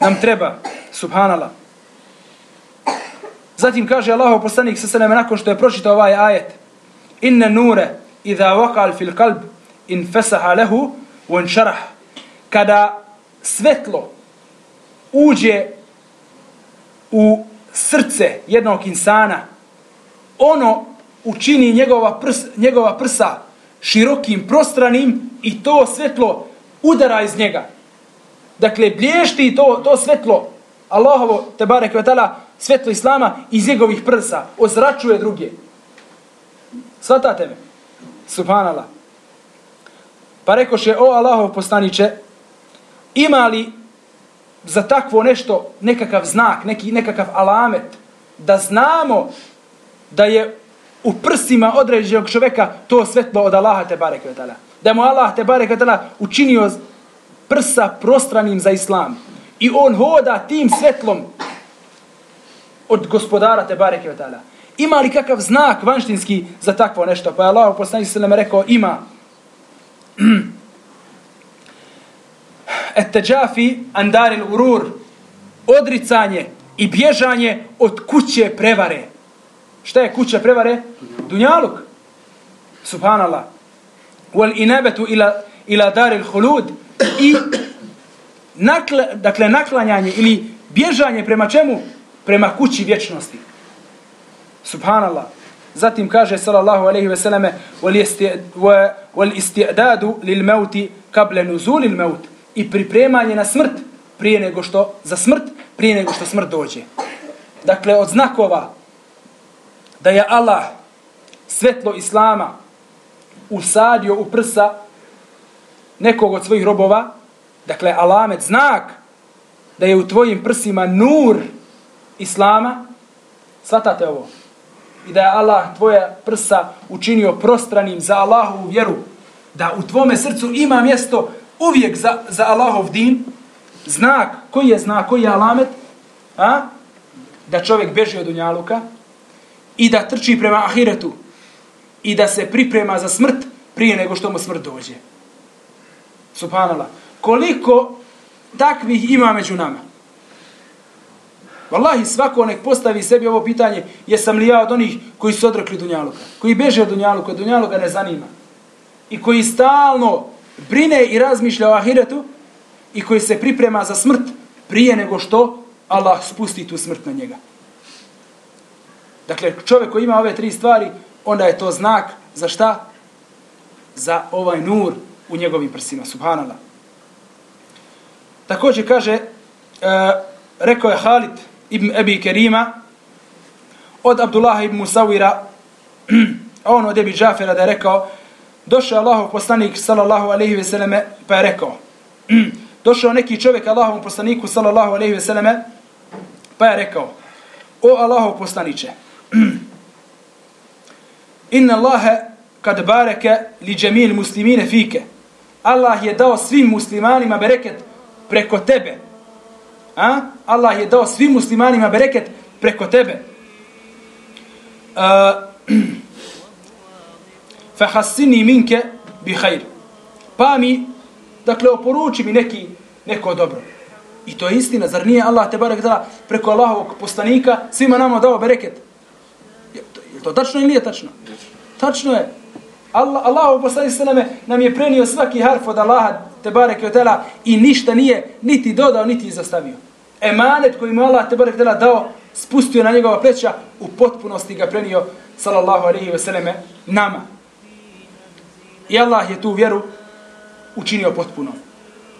nam treba, subhanallah. Zatim kaže Allahov poslanik sa sveme nakon što je pročitao ovaj ajet Inne nure idha waqal fil kalb in fesaha lehu on šarah. Kada svetlo uđe u srce jednog insana, ono učini njegova, prs, njegova prsa širokim, prostranim i to svetlo udara iz njega. Dakle, blješti to, to svetlo, Allahovo, tebare kvetala, svetlo Islama iz njegovih prsa, ozračuje druge. Svatate me? Subhanallah. Pa rekoše, o Allahov poslaniće, ima li za takvo nešto nekakav znak, neki, nekakav alamet, da znamo da je u prsima određenog čoveka to svetlo od Allaha te barek vetala. Da mu Allah te bareke vetala učinio prsa prostranim za islam. I on hoda tim svetlom od gospodara te bareke vetala. Ima li kakav znak vanštinski za takvo nešto? Pa je Allah poslanik se nam rekao, ima. *clears throat* Et teđafi andaril urur. Odricanje i bježanje od kuće prevare. Šta je kuća prevare? Dunjaluk. Subhanallah. Wal inabetu ila, ila daril hulud. I nakla, dakle, naklanjanje ili bježanje prema čemu? Prema kući vječnosti. Subhanallah. Zatim kaže sallallahu alejhi ve selleme wal isti'dadu lil mauti qabla nuzul al maut i pripremanje na smrt prije nego što za smrt prije nego što smrt dođe. Dakle od znakova da je Allah svetlo islama usadio u prsa nekog od svojih robova, dakle alamet znak da je u tvojim prsima nur islama, svatate ovo, i da je Allah tvoja prsa učinio prostranim za Allahovu vjeru, da u tvome srcu ima mjesto uvijek za, za Allahov din, znak, koji je znak, koji je alamet, a? da čovjek beži od unjaluka i da trči prema ahiretu i da se priprema za smrt prije nego što mu smrt dođe. Subhanallah. Koliko takvih ima među nama? Wallahi svako nek postavi sebi ovo pitanje, jesam li ja od onih koji su odrekli Dunjaluka, koji beže od Dunjaluka, Dunjaluka ne zanima. I koji stalno brine i razmišlja o ahiretu i koji se priprema za smrt prije nego što Allah spusti tu smrt na njega. Dakle, čovjek koji ima ove tri stvari, onda je to znak za šta? Za ovaj nur u njegovim prsima. Subhanallah. Također kaže, e, rekao je Halid, ibn Ebi Kerima, od Abdullah ibn Musawira, *clears throat* on od Ebi Džafera da je rekao, došao Allahov poslanik sallallahu alejhi ve selleme, pa je rekao, hm. došao neki čovjek Allahovom poslaniku sallallahu alejhi ve selleme, pa je rekao, o Allahov poslanice hm, inna Allaha kad bareke li džemil muslimine fike, Allah je dao svim muslimanima bereket preko tebe, A? Allah je dao svim muslimanima bereket preko tebe. Uh, Fahassini minke bi hajr. Pa mi, dakle, oporuči mi neki, neko dobro. I to je istina, zar nije Allah te barek dala preko Allahovog postanika svima nama dao bereket? Je, je to tačno ili nije tačno? Tačno je. Allah, Allahov poslanik se nam je prenio svaki harf od Allaha te barek otela i ništa nije niti dodao niti izostavio. Emanet koji mu Allah te barek otela dao spustio na njegova pleća u potpunosti ga prenio sallallahu alaihi ve selleme nama. I Allah je tu vjeru učinio potpuno.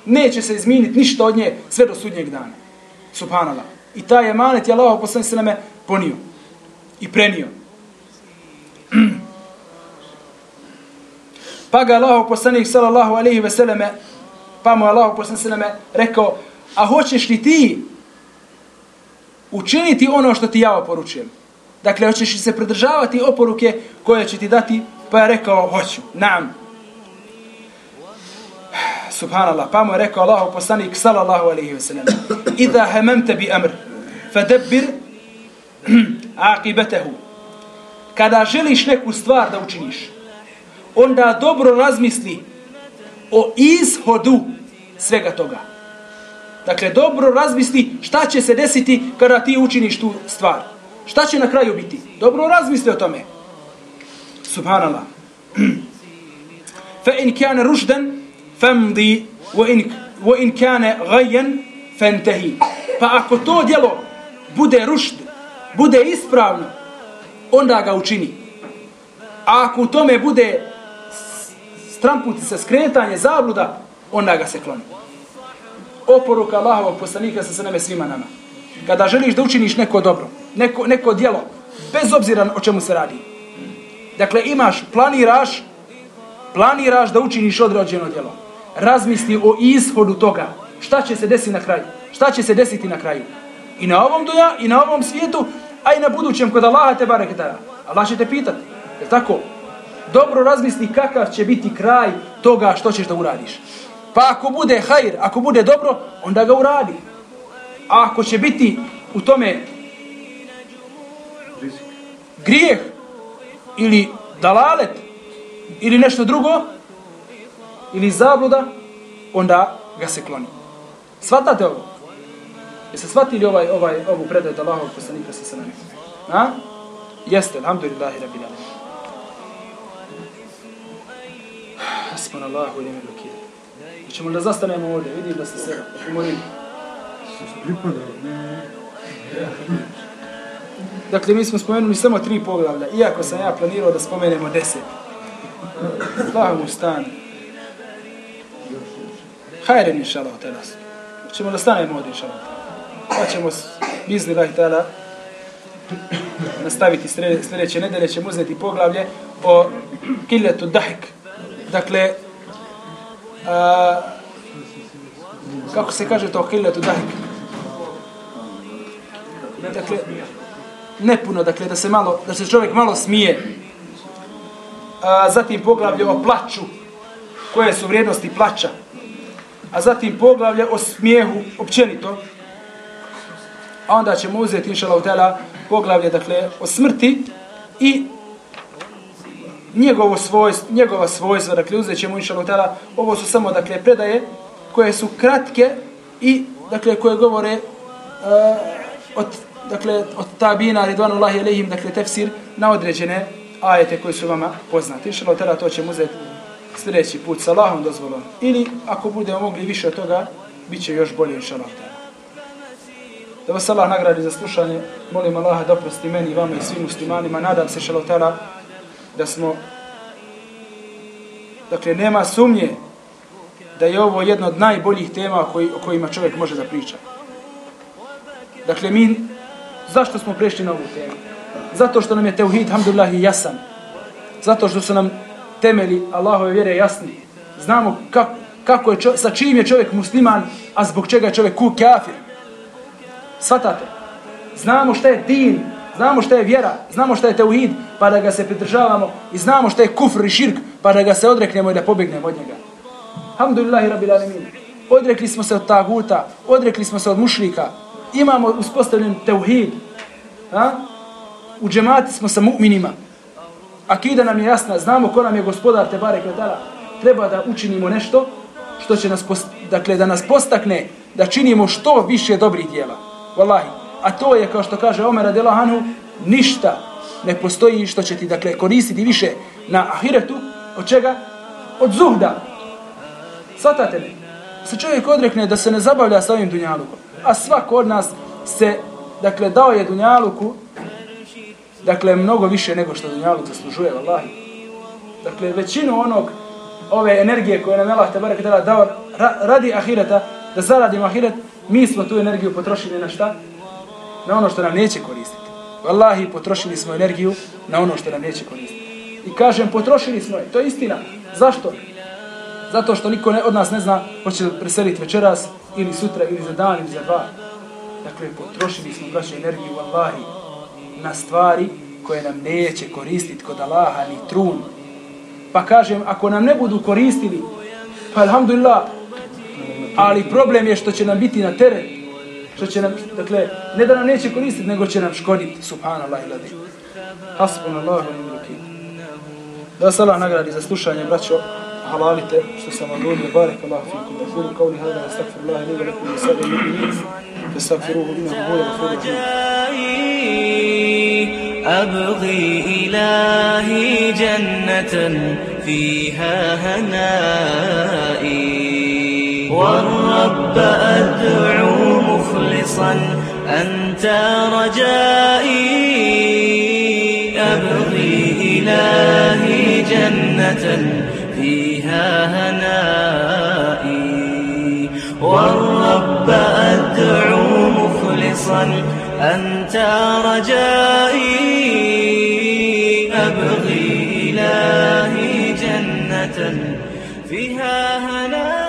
Neće se izmijeniti ništa od nje sve do sudnjeg dana. Subhanallah. I taj emanet je Allah poslanik se nama ponio i prenio. Pa ga Allah poslanik sallallahu alaihi ve selleme, pa mu Allah poslanik selleme rekao, a hoćeš li ti učiniti ono što ti ja oporučujem? Dakle, hoćeš li se pridržavati oporuke koje će ti dati? Pa je rekao, hoću, nam. Subhanallah, pa mu je rekao Allahu poslanik sallallahu alaihi ve sellem: Iza hememte bi amr, fadabbir *clears throat* aqibatahu." Kada želiš neku stvar da učiniš, onda dobro razmisli o izhodu svega toga. Dakle, dobro razmisli šta će se desiti kada ti učiniš tu stvar. Šta će na kraju biti? Dobro razmisli o tome. Subhanallah. *clears throat* Fa in kana rushdan famdi wa in wa in kana ghayyan fantahi. Pa ako to djelo bude rušt, bude ispravno, onda ga učini. A ako u tome bude stramputi se skretanje, zabluda, onda ga se kloni. Oporuka Allahovog poslanika sa sveme svima nama. Kada želiš da učiniš neko dobro, neko, neko djelo, bez obzira o čemu se radi, Dakle, imaš, planiraš, planiraš da učiniš određeno djelo. Razmisli o ishodu toga. Šta će se desiti na kraju? Šta će se desiti na kraju? I na ovom duja, i na ovom svijetu, a i na budućem kod Allaha te bareketara. Allah će te pitati. Je tako? Dobro razmisli kakav će biti kraj toga što ćeš da uradiš. Pa ako bude hajr, ako bude dobro, onda ga uradi. A ako će biti u tome grijeh ili dalalet ili nešto drugo ili zabluda, onda ga se kloni. Svatate ovo? Jeste shvatili ovaj, ovaj, ovu predaju Allahovog poslanika sa srame? A? Jeste, alhamdulillahi rabbil alamin. Hasbunallahu wa ni'mal wakeel. Hoćemo da zastanemo ovdje, vidim da ste se umorili. Dakle, mi smo spomenuli samo tri poglavlja, iako sam ja planirao da spomenemo deset. Allahu stan. Hajren, inša Allah, teras. Čemo da stanemo ovdje, inša Allah. Pa ćemo, bizni lahi tada, nastaviti sljedeće nedelje, ćemo uzeti poglavlje o kiletu dahik. Dakle, a, kako se kaže to kiletu dahik? Dakle, nepuno, dakle, da se malo, da se čovjek malo smije. A, zatim poglavlje o plaću, koje su vrijednosti plaća. A zatim poglavlje o smijehu općenito. A onda ćemo uzeti, inša Allah, poglavlje, dakle, o smrti i njegovo svojstvo, njegova svojstva, dakle, uzet ćemo, inša Allah, ovo su samo, dakle, predaje koje su kratke i, dakle, koje govore uh, od dakle, od tabina, ridvanu Allahi alaihim, dakle, tefsir na određene ajete koje su vama poznati. Inšalo tada to ćemo uzeti sljedeći put sa Allahom dozvolom. Ili, ako budemo mogli više od toga, bit će još bolje, inša Allah. Da vas Allah nagradi za slušanje, molim Allaha da oprosti meni i vama i svim muslimanima. Nadam se, inša da smo, dakle, nema sumnje da je ovo jedno od najboljih tema koji, o kojima čovjek može da priča. Dakle, mi Zašto smo prešli na ovu temu? Zato što nam je teuhid, alhamdulillah, jasan. Zato što su nam temeli Allahove vjere jasni. Znamo kako, kako je čo, sa čim je čovjek musliman, a zbog čega je čovjek ku kafir. Svatate. Znamo šta je din, znamo šta je vjera, znamo šta je teuhid, pa da ga se pridržavamo i znamo šta je kufr i širk, pa da ga se odreknemo i da pobegnemo od njega. Alhamdulillahi rabbil alamin. Odrekli smo se od taguta, odrekli smo se od mušrika, imamo uspostavljen teuhid. Ha? U džemati smo sa mu'minima. Akida nam je jasna, znamo ko nam je gospodar te bare kretala. Treba da učinimo nešto što će nas, post, dakle, da nas postakne da činimo što više dobrih dijela. Wallahi. A to je, kao što kaže Omer Adela ništa ne postoji što će ti, dakle, koristiti više na ahiretu. Od čega? Od zuhda. Svatate li? Se čovjek odrekne da se ne zabavlja sa ovim dunjalukom a svako od nas se, dakle, dao je Dunjaluku, dakle, mnogo više nego što Dunjaluk zaslužuje, vallahi. Dakle, većinu onog, ove energije koje nam Allah tebara kada dao ra, radi ahireta, da zaradimo ahiret, mi smo tu energiju potrošili na šta? Na ono što nam neće koristiti. Wallahi, potrošili smo energiju na ono što nam neće koristiti. I kažem, potrošili smo je. To je istina. Zašto? Zato što niko ne, od nas ne zna hoće preseliti večeras, ili sutra, ili za dan, ili za dva. Dakle, potrošili smo braće, energiju, wallahi, na stvari koje nam neće koristiti kod Allaha, ni trun. Pa kažem, ako nam ne budu koristili, pa alhamdulillah, ali problem je što će nam biti na teren. Što će nam, dakle, ne da nam neće koristiti, nego će nam škoditi, subhanallah i ladi. Hasbunallahu i. Da se Allah nagradi za slušanje, braćo, حلال تستمع دول يبارك الله فيكم. أقول قولي هذا أستغفر الله لي ولكم لسائر المؤمنين. فاستغفروه إنه هو الغفور الرحيم. أبغي إلهي جنة فيها هنائي. والرب أدعو مخلصا أنت رجائي. أبغي إلهي جنة فيها هنائي. والرب أدعو مخلصا أنت رجائي. أبغي إلهي جنة فيها هنائي.